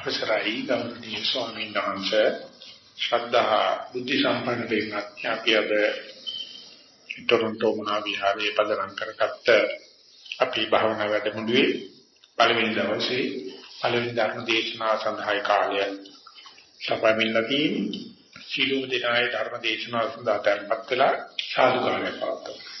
අවසරයි ගෞරවනීය ස්වාමීන් වහන්සේ. ශ්‍රද්ධා බුද්ධ සම්පන්න දෙවියන් අපි අද ටොරන්ටෝ මහා විහාරයේ පදනම් කරගත්ත අපි භාවනා වැඩමුළුවේ පළවෙනි දවසේ පළවෙනි ධර්ම දේශනාව සඳහායි කාලය සපයමින්ලා තියෙන්නේ සීලෝ දිනායේ ධර්ම දේශනාව සඳහා tempත් වෙලා සාදු කාලයක් පවත්වනවා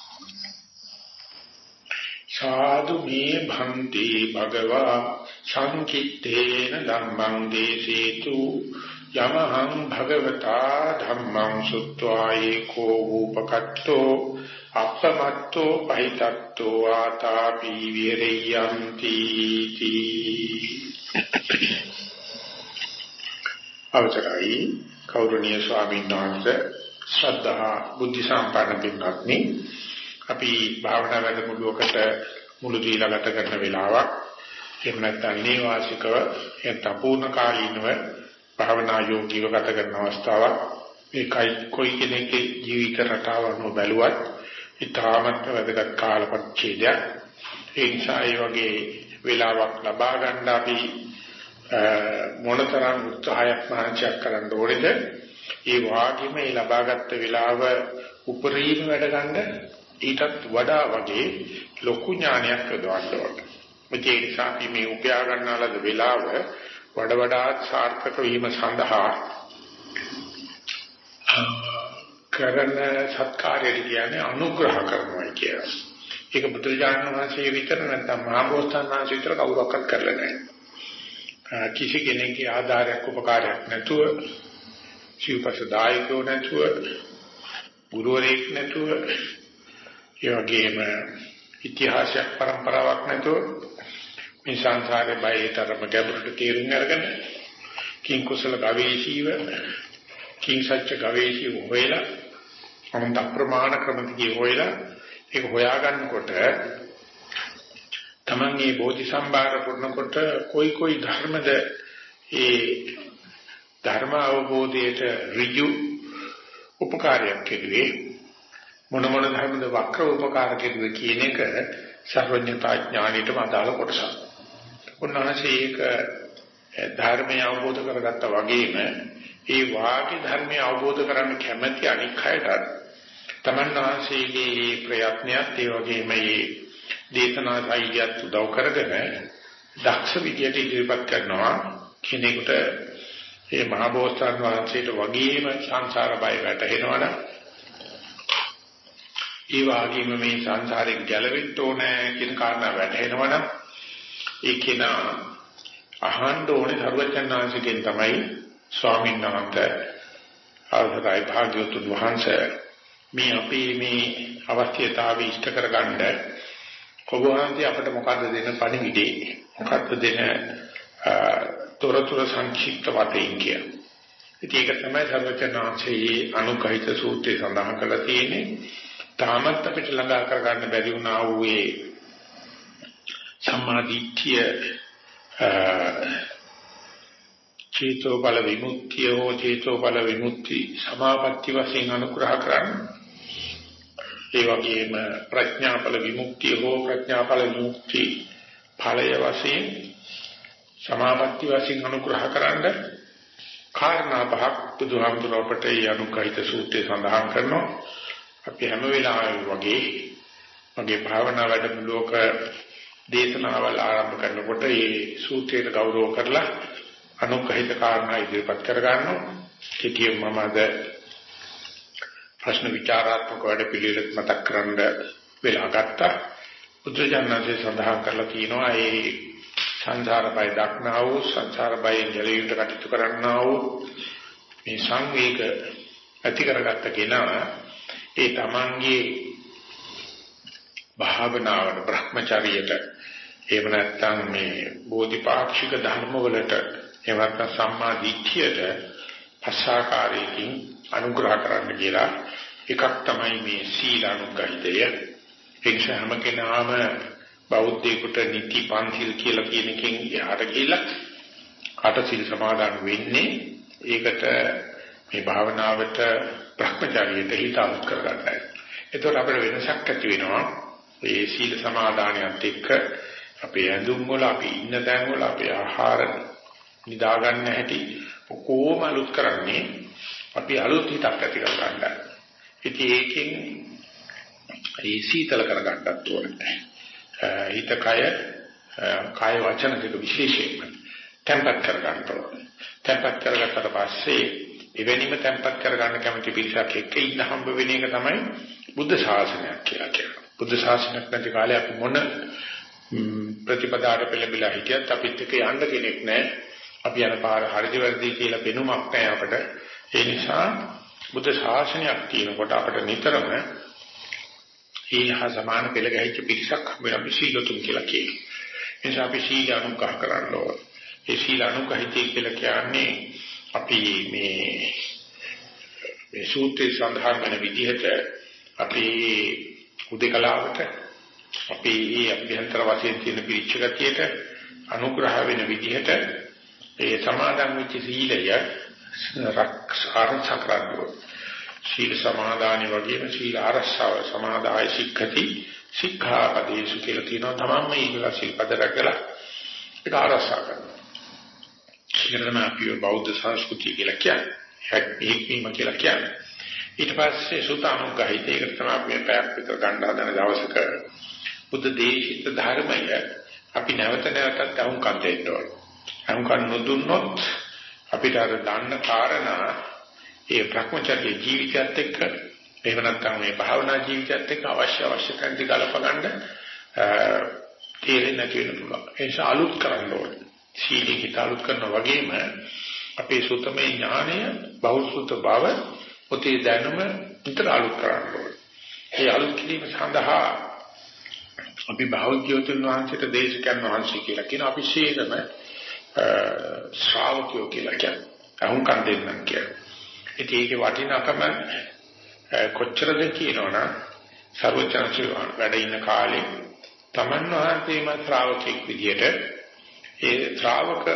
සාදු මේ භන්ති භගවා සංකිට්ඨේන ධම්මං දේසේතු යමහං භගවතා ධම්මං සුත්වා ඒකෝ උපකට්ඨෝ අපමත්තෝ පහිතත්තෝ ආතාපි විරයන්ති අවසරයි කෞරණීය ස්වාමීන් වහන්සේ ශ්‍රද්ධා බුද්ධ සම්පන්න පින්වත්නි. අපි භාවනා වැඩමුළුවකට මුළු දීලා ගත කරන වෙලාවක්. එහෙම නැත්නම් නේවාසිකව නැත්නම් පූර්ණ කාලීනව භාවනා යෝගීව ගත කරන අවස්ථාවක්. මේකයි කොයි කෙනෙක්ගේ ජීවිත රටාව අනුව බැලුවත් ඉතාමත් වැදගත් කාලපරිච්ඡේදයක් ඒ නිසා ඒ වගේ වෙලාවක් ලබා ගන්න අපි මොනතරම් උත්සාහයක් මහන්සියක් කරන්න ඕනේද? ඒ වාගේම මේ ලබාගත් වෙලාව උපරිම වැඩ ගන්න ඊටත් වඩා වගේ ලොකු ඥානයක් යොදවන්න ඕනේ. මේ නිසා අපි මේ උපයා ගන්නාලද වෙලාව වඩ වඩා සාර්ථක වීම සඳහා කරන සත්කාරය කියන්නේ අනුග්‍රහ කරනවා කියලා. ඒක බුදුරජාණන් වහන්සේ විතර නැත්නම් මහබෝසතාණන් වහන්සේ විතර කවුරක්වත් කරලා නැහැ. කිසි කෙනෙකුගේ ආධාරයක් උපකාරයක් නැතුව සිව්පසදායකෝ නැතුව ගුරුවරයෙක් නැතුව ඒ වගේම ඉතිහාසයක් પરම්පරාවක් නැතුව මේ සංසාරේ බයතරම ගැඹුරට තේරුම් අරගෙන කිං කුසල ගවේෂීව කිං සත්‍ය ගවේෂීව හොයලා අනන්ත ප්‍රමාණ ක්‍රමතිකේ හොයලා ඒක හොයාගන්නකොට තමන්ගේ බෝධි සම්භාර පුරනකොට කොයි කොයි ධර්මද ඒ ධර්ම අවබෝධයට ඍජු උපකාරයක් කෙරුවේ? මොන මොන ධර්මද වක්‍ර උපකාර කෙරුවේ කියන එක සර්වඥතා ඥාණයටම අදාළ කොටසක්. උන්වහන්සේ ඒක ධර්මය අවබෝධ කරගත්තා වගේම ඒ වාගේ ධර්මය අවබෝධ කරගන්න කැමැති අනික් අයටත් තමන් වහන්සේගේ මේ ප්‍රයත්නයත් ඒ වගේම මේ දේශනා සාහිත්‍යත් උදව් කරගෙන දක්ෂ විදියට ඉදිරිපත් කරනවා කෙනෙකුට මේ මහබෝසත්න් වහන්සේට වගේම සංසාර බය වැටහෙනවනම් ඒ වගේම මේ සංසාරයෙන් ගැලවෙන්න ඕනේ කියන කාරණා වැටහෙනවනම් ඒ කෙනා අහන්න ඕනේ සර්වචන්නාංශයෙන් තමයි ස්වාමීන් වහන්සේ අවසරයි භාග්‍යවතුන් වහන්සේ මේ අපේ මේ අවශ්‍යතාවය ඉෂ්ට කරගන්න ඔබ වහන්සේ අපිට මොකද්ද දෙන පණිවිඩේ මොකද්ද දෙන තොරතුරු සංක්ෂිප්ත වශයෙන් කියන. ඉතින් ඒක තමයි සර්වචන්නාංශයේ අනුකහිත සූත්‍රයේ සඳහන් කරලා තියෙන්නේ. තාමත් අපිට ළඟා කරගන්න බැරි වුණා වූ ඒ සම්මාදිට්ඨිය චේතෝ බල විමුක්තිය හෝ චේතෝ බල විමුක්ති සමාපatti වශයෙන් අනුග්‍රහ කරන්න. ඒ වගේම ප්‍රඥා බල විමුක්තිය හෝ ප්‍රඥා බල විමුක්ති ඵලය වශයෙන් සමාපatti වශයෙන් අනුග්‍රහ කරන්න කාරණා පහක් බුදුහාමුදුරුවෝ අපට ඒ අනුකහිත සූත්‍රයේ සඳහන් කරනවා. අපි හැම වෙලාවෙම වගේ මගේ භාවනා වැඩමුළුවක දේශනාවල් ආරම්භ කරනකොට මේ සූත්‍රයට ගෞරව කරලා අනුකහිත කාරණා ඉදිරිපත් කර ගන්නවා. කෙටියෙන් මම අද ප්‍රශ්න විචාරාත්මක වැඩ පිළිවෙලක් මතක් කරන්න වෙලා ගත්තා. බුදුජානනාංශය සඳහන් කරලා තියෙනවා මේ සංසාර බය දක්නා වූ සංසාර බයෙන් ගැලවීමට කටයුතු කරන්නා වූ මේ සංවේග ඇති කරගත්ත කෙනා ඒ තමන්ගේ භාවනාවට භ්‍රමචාරියට එහෙම නැත්නම් මේ බෝධිපාක්ෂික ධර්ම වලට එහෙම නැත්නම් සම්මා දිට්ඨියට පස්සාකාරයකින් අනුග්‍රහ කරන්න කියලා එකක් තමයි මේ සීල අනුගහිතය. එක්ෂ හැම කෙනාම බෞද්ධයෙකුට නිති පන්සිල් කියලා කියන එකෙන් එහාට ගිහිල්ලා අට සිල් සමාදන් වෙන්නේ ඒකට මේ භාවනාවට භ්‍රමචාරියට හිත අලුත් කරගන්නයි. එතකොට අපිට වෙනසක් ඇති වෙනවා. මේ සීල සමාදානියත් එක්ක අපේ ඇඳුම් වල අපි ඉන්න තැන් වල අපේ ආහාර නිදා ගන්න හැටි කොහොම අලුත් කරන්නේ අපි අලුත් හිතක් ඇති කර ගන්නවා. ඉතින් ඒකෙන් ඒ සීතල කර ගන්නත් ඕනේ. හිත කය කාය වචන දෙක විශේෂයෙන්ම tempat කර ගන්න ඕනේ. tempat කරගත්තට පස්සේ එවැනිම tempat කරගන්න කැමති පිරිසක් එක්ක ඉන්න හම්බ වෙන එක තමයි බුද්ධ ශාසනයක් කියලා කියනවා. බුද්ධ ශාසනයක් නැති කාලේ අපි මොන ප්‍රතිපදාට පෙළඹිලා හිටියත් අපිත් එක්ක යන්න කෙනෙක් නැහැ. අපි යන පාර හරිද වැරදි කියලා පෙනුමක් නැහැ අපට. ඒ නිසා බුද්ධ ශාසනයක් තියෙනකොට අපිට නිතරම ඊහා සමාන පෙළ ගැහිච්ච පිරිසක් හම්බ අපි සීලතුන් කියලා කියනවා. ඒ නිසා අපි සීල අනුග්‍රහ කරන්න ඕන. ඒ සීල අනුග්‍රහිතය කියලා කියන්නේ අපි මේ මේ සූත්‍රයේ සඳහන් වෙන විදිහට අපි උදේකලාවට අපි මේ අභ්‍යන්තර වශයෙන් තියෙන පිරිච්ච ගතියට අනුග්‍රහ වෙන විදිහට ඒ සමාදන් වෙච්ච සීලය ආරක්ෂා කරගන්නවා. සීල සමාදානි වගේම සීල ආරක්ෂාව සමාදාය සික්ඛති සික්ඛාපදේශු කියලා තියෙනවා. තමන්ම ඊළඟ සිල්පද රැකලා ඒක ආරක්ෂා කරනවා. ඒකට තමයි අපි බෞද්ධ සංස්කෘතිය කියලා කියන්නේ. ඒකීම කියලා කියන්නේ. ඊට පස්සේ සුතානුග්‍රහිත ඒකට තමයි අපි පැයක් විතර ගන්න හදන දවසක බුද්ධ දේශිත ධර්මය අපි නැවත නැවතත් අහුම්කම් දෙන්න ඕනේ. අහුම්කම් නොදුන්නොත් අපිට අර දන්න කාරණා ඒ භ්‍රමචර්ය ජීවිතයත් එක්ක එහෙම නැත්නම් මේ භාවනා ජීවිතයත් එක්ක අවශ්‍ය අවශ්‍ය තැන්දි ගලප ගන්න තේරෙන්නේ නැති වෙන පුළුවන්. ඒ නිසා අලුත් කරන්න ඕනේ. සීලී හිතාලුත් කරනා වගේම අපේ සුතමේ ඥානය බෞද්ධ බව පොතේ දැනුම විතර අලුත් කරන්න ඕනේ. ඒ අලුත් කිරීම සඳහා අපි භාව්‍යෝතුන් වහන්සේට දේශකයන් වහන්සේ කියලා කියන අපි ශීලම ශ්‍රාවකයෝ කියලා කියන්නේ. අහුම්කම් දෙන්නම් කියන්නේ. ඉතින් ඒකේ වටිනාකම කොච්චරද කියනවනම් සර්වචන්සි වැඩ ඉන්න කාලේ තමන් වහන්සේම ශ්‍රාවකෙක් විදියට ඒ ශ්‍රාවක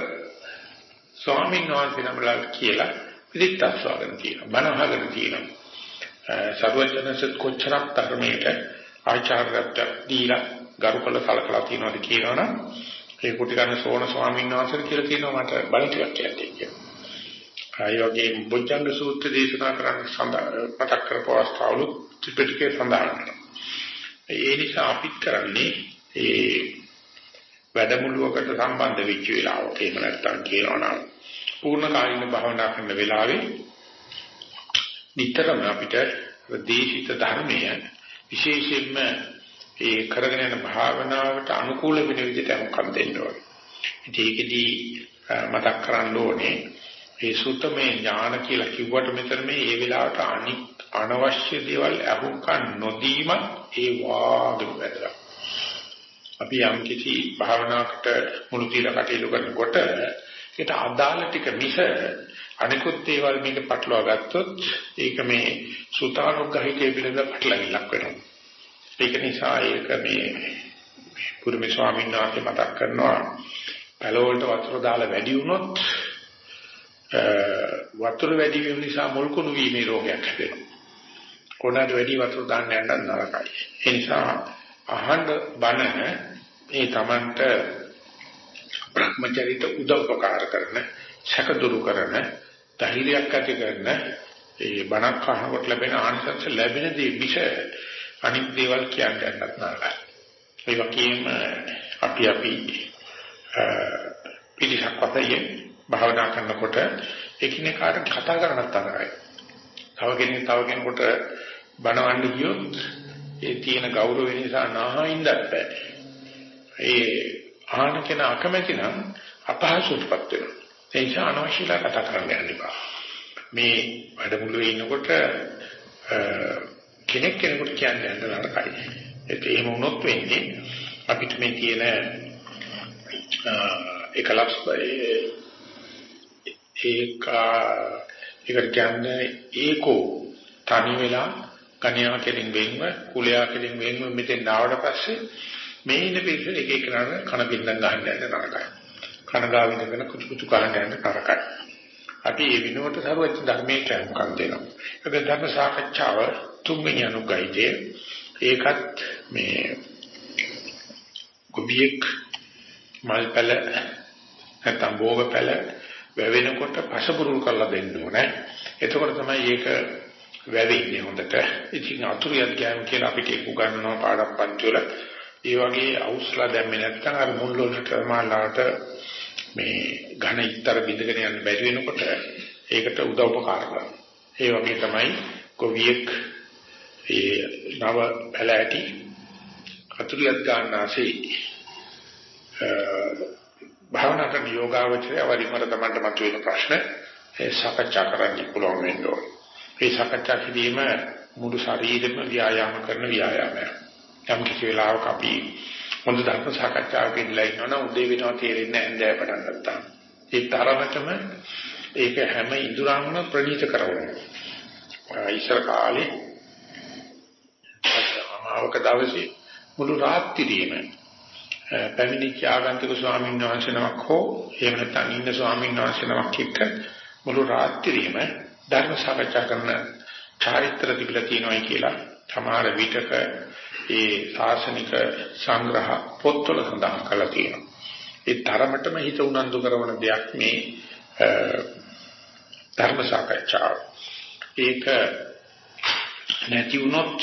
ස්වාමීන් වහන්සේ නමලා කියලා පිළිත්ස්වාගෙන තියෙනවා. බණහගෙන තියෙනවා. සර්වඥසත් කොච්චරක් ධර්මයට ආචාර්යත්වයක් දීලා ගරුකල සලකලා තියෙනවද කියනවනම් ඒ කුටි ගන්න සෝන ස්වාමීන් වහන්සේ කියලා කියනවා මට බණ ටිකක් කියන්න කියනවා. ඒ වගේ බොජ්ජංග සූත්‍ර දේශනා කරන්න මතක් කරපු අවස්ථාවලු ත්‍රිපිටකේ සඳහන් වෙනවා. ඒ නිසා අපිත් කරන්නේ ඒ වැඩමුළුවකට සම්බන්ධ වෙච්ච වෙලාවක එහෙම නැත්නම් කියනවා නම් පූර්ණ කාලින භාවනා කරන වෙලාවේ නිතරම අපිට දේශිත ධර්මය විශේෂයෙන්ම ඒ කරගෙන යන භාවනාවට අනුකූල වෙන විදිහට මොකක්ද දෙන්න ඕනේ. ඒකෙදී මතක් කරන්න ඕනේ ඒ සුත්තමේ ඥාන කියලා කිව්වට මෙතන මේ ඒ වෙලාවට අනික් අනවශ්‍ය දේවල් අහුම්කන් නොදීම ඒ වාග්ම වැදගත්. අපි යම් කිසි භාවනාවකට මුළු තියලා කටයුතු කරනකොට ඒකට අදාළ ටික මිස අනිකුත් දේවල් මේක පටලවා ගත්තොත් ඒක මේ සුතානුග්‍රහිතය පිළිබඳ පටලවිලක් වෙනවා. ඒක නිසා ඒක මේ පුරුමේ ස්වාමීන් වහන්සේ මතක් කරනවා පළවලට වතුර දාලා වැඩි වුණොත් වතුර වැඩි වීම නිසා මුල් කුණු වීමේ රෝගයක් හැදෙනවා. කොනකට වැඩි වතුර දාන්න යන්න නරකයි. ඒ නිසා අහන්න බණ ඒ Tamanට භ්‍රමචරිත උදව්පකාර කරන සැක දුරු කරන ධෛර්යයක් ඇති කරන ඒ බණක් අහනකොට ලැබෙන ආනිසංස ලැබෙන දේ විෂ අනිත් දේවල් කියන්න යන්නත් නරකයි. ඒ වගේම අපි අපි පිළිසක් වතේ භාවනා කරනකොට එකිනෙකාට කතා කරනත් තරයි. තව කෙනෙක් තව කෙනෙකුට බණවන්න ගියොත් ඒ තියෙන ගෞරවය නිසා නාහින්දත් බෑ. ඒ ආහන කෙන අකමැති නම් අපහසුටපත් වෙනවා. ඒ නිසා අනවශ්‍යලා කතා කරන්න යන්න එපා. මේ වැඩමුළුවේ ඉන්නකොට කෙනෙක් කෙනෙකුට කියන්න යන්න නරකයි. ඒක එහෙම වුණොත් වෙන්නේ අපිට මේ තියෙන එකලස් ඒක ඒකට කියන්නේ ඒකෝ තනි වෙලා කණියා කෙලින් වෙන්ව කුලයා කෙලින් වෙන්ව මෙතෙන් ආවට පස්සේ මේ ඉන්න පිළිසෙ එක එක කරන කන බින්දන් ගහන්න යන නරකයි. කන ගාව ඉඳගෙන කුචු කුචු කහන්න යන නරකයි. අපි මේ විනෝඩ සර්වච්ඡ ධර්මයේ මොකක්ද දෙනවා. ඒක ධර්ම සාකච්ඡාව තුන්වෙනි අනුග්‍රහයේ ඒකත් මේ කුබියෙක් මල්පල නැත්නම් භෝගපල වැවෙනකොට පසපුරුල් කරලා දෙන්න ඕනේ. එතකොට තමයි ඒක වැවෙන්නේ හොඳට. ඉතින් අතුරියක් ගෑම් කියලා අපිට උගන්වනවා පාඩම් පන්ති වල. ඒ වගේ අවුස්ලා දැම්මේ නැත්නම් අර මුල් වලට මාලාට මේ ඝන ඉතර බිඳගෙන යන්න බැරි වෙනකොට ඒකට උදව් උපකාර කරනවා. ඒ වගේ තමයි කොවියෙක් ඒ නව පැලෑටි අතුරියක් ගන්නාසේ භාවනා කරන යෝගාවචරය වරිමර තමන්ට මතුවෙන ප්‍රශ්න ඒ සාකච්ඡා කරන්න පුළුවන් වෙන්න ඕනේ. ඒ සාකච්ඡා කිරීම මුළු ශරීරෙම ව්‍යායාම කරන ව්‍යායාමයක්. යම් කිසි වෙලාවක අපි හොඳ ධර්ම සාකච්ඡාවක ඉඳලා ඉන්නවනම් උදේ වෙනවා තේරෙන්නේ නැහැ නෑ පටන් ගත්තා. ඒ තරමටම ඒක හැම ඉඳුරන්ම ප්‍රණීත කරනවා. ඉස්සර කාලේ අමාවක දවසේ මුළු රාත්‍රියේම පැමිණිච්ච ආගන්තුක ස්වාමීන් වහන්සේ නමක් හෝ එහෙම නැත්නම් ඉන්න ස්වාමීන් වහන්සේ නමක් එක්ක මුළු රාත්‍රියේම ධර්ම සාකච්ඡා කරන චාරිත්‍ර තිබිලා තියෙනවායි කියලා සමහර විටක ඒ සාසනික සංග්‍රහ පොත්වල සඳහන් කරලා තියෙනවා. ඒ තරමටම හිත උනන්දු කරන දෙයක් මේ ධර්ම සාකච්ඡාව. ඒක නැති වුණොත්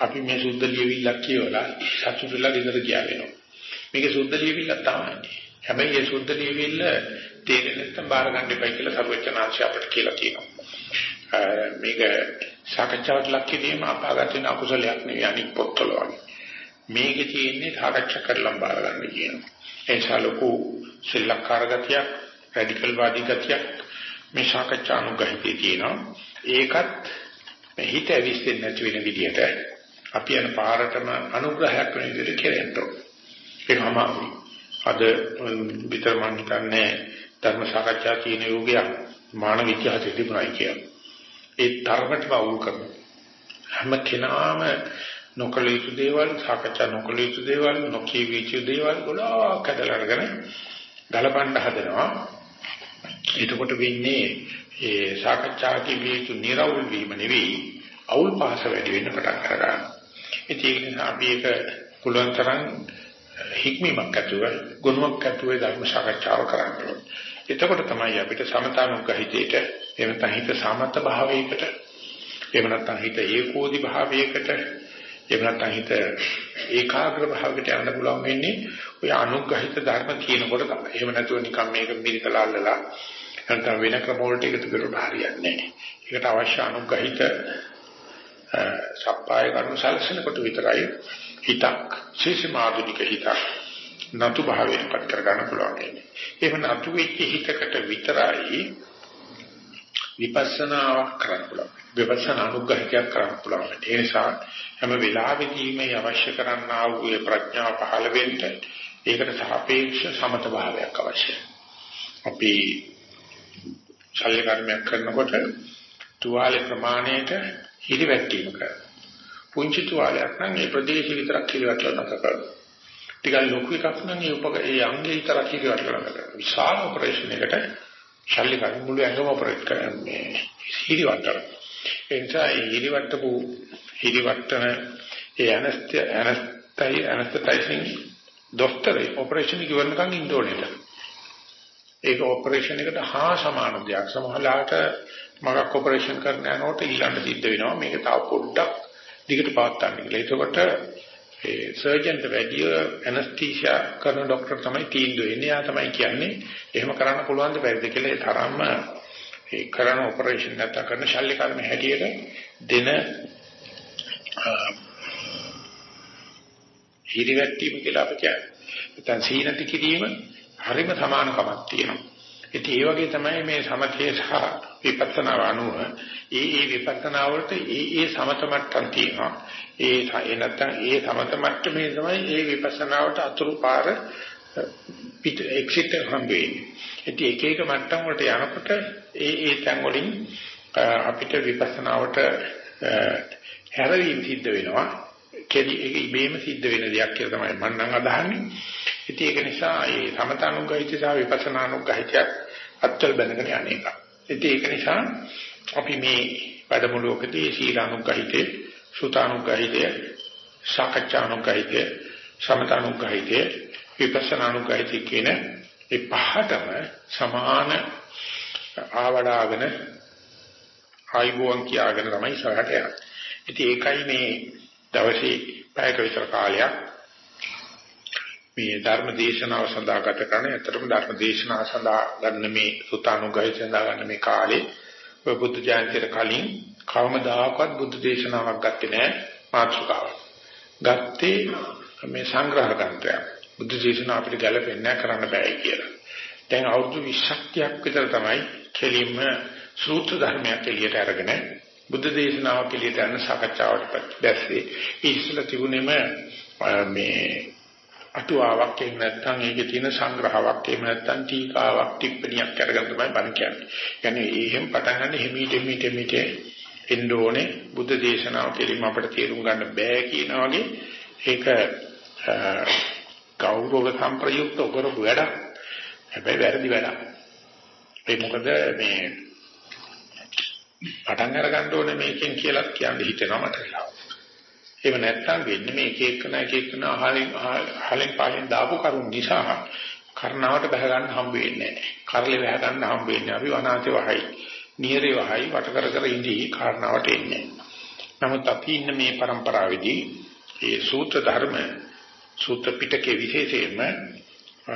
අපි මේ සුද්ධ ලියවිල්ලක් කියවලා සතුටුලා ගෙදර ගියා වෙනවා. මේක සුද්ධ ලියවිල්ලක් තමයි. හැබැයි ඒ සුද්ධ ලියවිල්ල තේරෙන්නේ නැත්නම් බාර ගන්න එපයි කියලා සර්වචනාංශය අපිට කියලා තියෙනවා. මේක සාකච්ඡාවට ලක් කිරීම අපාගත වෙන අකුසලයක් නෙවෙයි අනික් පොත්වල වගේ. මේකේ තියෙන්නේ සාකච්ඡා කරලා බාර ගන්න කියනවා. ඒ නිසා ලොකු සිල්ලක්කාර ගතියක්, රැඩිකල් වාදී ගතියක් මේ සාකච්ඡා අනුගහිතේ තියෙනවා. ඒකත් හිත ඇවිස්සෙන්නේ නැති වෙන විදිහට අපි යන පාරටම අනුග්‍රහයක් වෙන විදිහට කෙරෙන්න ඕනේ. ඒකම අද විතර මම හිතන්නේ ධර්ම සාකච්ඡා කියන යෝගයක් මානව ඉතිහාසයේ තිබුණායි කියලා. ඒ තරමටම අවුල් කරනවා. හැම කෙනාම නොකල යුතු දේවල් සාකච්ඡා නොකල යුතු දේවල් නොකිය යුතු දේවල් ගොඩාක් හදලා අරගෙන ගලපන්න හදනවා. එතකොට වෙන්නේ ඒ සාකච්ඡා කිවිය යුතු නිර්වුල් වීම නෙවෙයි අවුල් පාස වැඩි වෙන්න පටන් ගන්නවා. ඒක නිසා අපි ඒක පුළුවන් තරම් හික්මීමක් ඇතුව ගුණයක් ඇතුව ධර්ම සාකච්ඡාව කරන්න ඕනේ. එතකොට තමයි අපිට සමතානුගහිතේට එහෙම නැත්නම් හිත සමත භාවයකට එහෙම නැත්නම් හිත ඒකෝදි භාවයකට එහෙම නැත්නම් හිත ඒකාග්‍ර භාවයකට යන්න පුළුවන් වෙන්නේ ඔය අනුග්‍රහිත ධර්ම කියනකොට තමයි. එහෙම නැතුව නිකන් මේක මිරිකලාල්ලලා නැත්නම් වෙන ක්‍රම වලට එකතු කරලා හරියන්නේ නැහැ. ඒකට අවශ්‍ය අනුග්‍රහිත සප්පාය කර්ම සැලසෙනකොට විතරයි හිතක් ශේෂමාදුනික හිතක් නතු භාවයෙන්පත් කර ගන්න පුළුවන් වෙන්නේ. එහෙම නතු වෙච්ච හිතකට විතරයි විපස්සනාවක් කරන්න පුළුවන්. විපස්සනා අනුග්‍රහයක් කරන්න පුළුවන්. ඒ නිසා හැම වෙලාවෙදීම අවශ්‍ය කරන්නා වූ ප්‍රඥාව පහළ වෙන්න ඒකට සාපේක්ෂ සමත භාවයක් අවශ්‍යයි. අපි ශල්‍ය කර්මයක් කරනකොට තුවාලේ ප්‍රමාණයට හිරිවැටීම කරනවා. පුංචි තුවාලයක් නම් ඒ ප්‍රදේශය විතරක් හිරිවැටලා නැත කරනවා. ටිකක් ලොකු එකක් නම් ඒ උපක ඒ අංගේ විතරක් හිරිවැටලා නැත කරනවා. විශාල ඔපරේෂන් එකකට ශල්‍ය කර්ම මුළු ඇඟම ඔපරේට් කරන්නේ හිරිවැටලා. ඒ නිසා ඒ හිරිවැටපු හිරිවැටන ඒ ඇනස්ති ඇනස්තයි ඇනස්තයිසින් ડોක්ටරේ ඔපරේෂන් එක ඉවරනකන් ඉන්න ඕනේ. ඒක ඔපරේෂන් එකට හා සමාන දෙයක්. සමහරවිට මගක් ඔපරේෂන් කරන්න යනකොට ඊළඟ සිද්ධ වෙනවා. මේක තව පොඩ්ඩක් දිගට පවත්වන්න කියලා. එතකොට ඒ සර්ජන්ට වැඩිය ඇනස්තීසියා කරන ડોක්ටර් තමයි තීන්දුව වෙන්නේ. එයා තමයි කියන්නේ එහෙම කරන්න පුළුවන්ද බැරිද කියලා ඒ තරම්ම ඒ කරන ඔපරේෂන් නැත්නම් කරන ශල්‍ය කර්ම හැටියට දෙන හිරිවැටීම කියලා අපි කියන්නේ. නැත්නම් සීනති කිරීම හරිම සමානකමක් තියෙනවා. ඉතින් ඒ වගේ තමයි මේ සමථයේ සහ විපස්සනා අනුව ඒ ඒ විපස්සනා වලට ඒ ඒ සමත මට්ටම් තියෙනවා. ඒ ඒ නැත්තම් ඒ සමත මට්ටමේ තමයි ඒ විපස්සනාවට අතුරු පාර පිට එක්සිට් හම්බ වෙන්නේ. ඉතින් එක එක මට්ටම් වලට යනකොට ඒ ඒ තැන් වලින් අපිට විපස්සනාවට හැරවීම සිද්ධ වෙනවා. කෙලි ඒක ඉබේම සිද්ධ වෙන දෙයක් කියලා තමයි මම නම් අදහන්නේ. ඉතින් ඒක නිසා මේ සමතනුග්‍රහිත සහ විපස්සනානුග්‍රහිතය අත්වල බඳගෙන යන්නේක. ඉතින් ඒක නිසා අපි මේ වැඩමුළුවකදී සීලානුග්‍රහිතේ, සුතානුග්‍රහිතේ, සාකච්ඡානුග්‍රහිතේ, සමතනුග්‍රහිතේ, විපස්සනානුග්‍රහිතේ කියන මේ පහටම සමාන ආවඩාගෙන ආයිබෝන් කියාගෙන තමයි ඉස්සරහට යන්නේ. ඉතින් ඒකයි මේ දවසේ පැයක විතර කාලයක් මේ ධර්ම දේශනාව සඳහා ගත කරන. ඇත්තටම ධර්ම දේශනාව සඳහා ගන්න මේ සුතානුගාය සඳහා ගන්න මේ කාලේ බුද්ධ ජයන්තියට කලින් කවමදාකවත් බුද්ධ දේශනාවක් ගත්තේ නැහැ මාතෘකාවක්. ගත්තේ මේ සංග්‍රහ ග්‍රන්ථයක්. බුද්ධ දේශනාව අපිට ගැලපෙන්නේ කරන්න බෑ කියලා. දැන් අවුරුදු 20ක් විතර තමයි කෙලින්ම සූත්‍ර ධර්මයක් එළියට අරගෙන බුද්ධ දේශනාවක් එළියට යන සාකච්ඡාවට දැස්සේ ඉස්සලා තිබුණේම මේ අටුවාවක් එහෙම නැත්නම් ඒකේ තියෙන සංග්‍රහාවක් එහෙම නැත්නම් ටීකාවක් ටිප්පණියක් අරගෙන තමයි බණ කියන්නේ. يعني එහෙම පටන් ගන්න හිමීට හිමීට හිමීට එන්න ඕනේ බුද්ධ දේශනාව කෙලින්ම අපිට තේරුම් ගන්න බෑ කියන වගේ ඒක ගෞරව සම්ප්‍රයුක්ත කරපු වැඩක්. හැබැයි වැරදි වැඩක්. ඒ මොකද මේ පටන් අර ගන්න ඕනේ මේකෙන් කියලා කියන්නේ හිතෙනවා මට කියලා. එහෙම නැත්නම් වෙන්නේ මේ එක එකන එක එකන අහලින් අහලින් පහින් දාපු කරුණ නිසා කරනවට බහ ගන්න හම්බ වෙන්නේ නැහැ. කරලේ බහ ගන්න හම්බ වෙන්නේ අපි වනාතේ වහයි. නියරේ වහයි වට කර කර ඉඳී කාරණාවට එන්නේ. නමුත් අපි ඉන්න මේ પરම්පරාවේදී මේ සූත්‍ර ධර්ම සූත්‍ර පිටකේ විශේෂයෙන්ම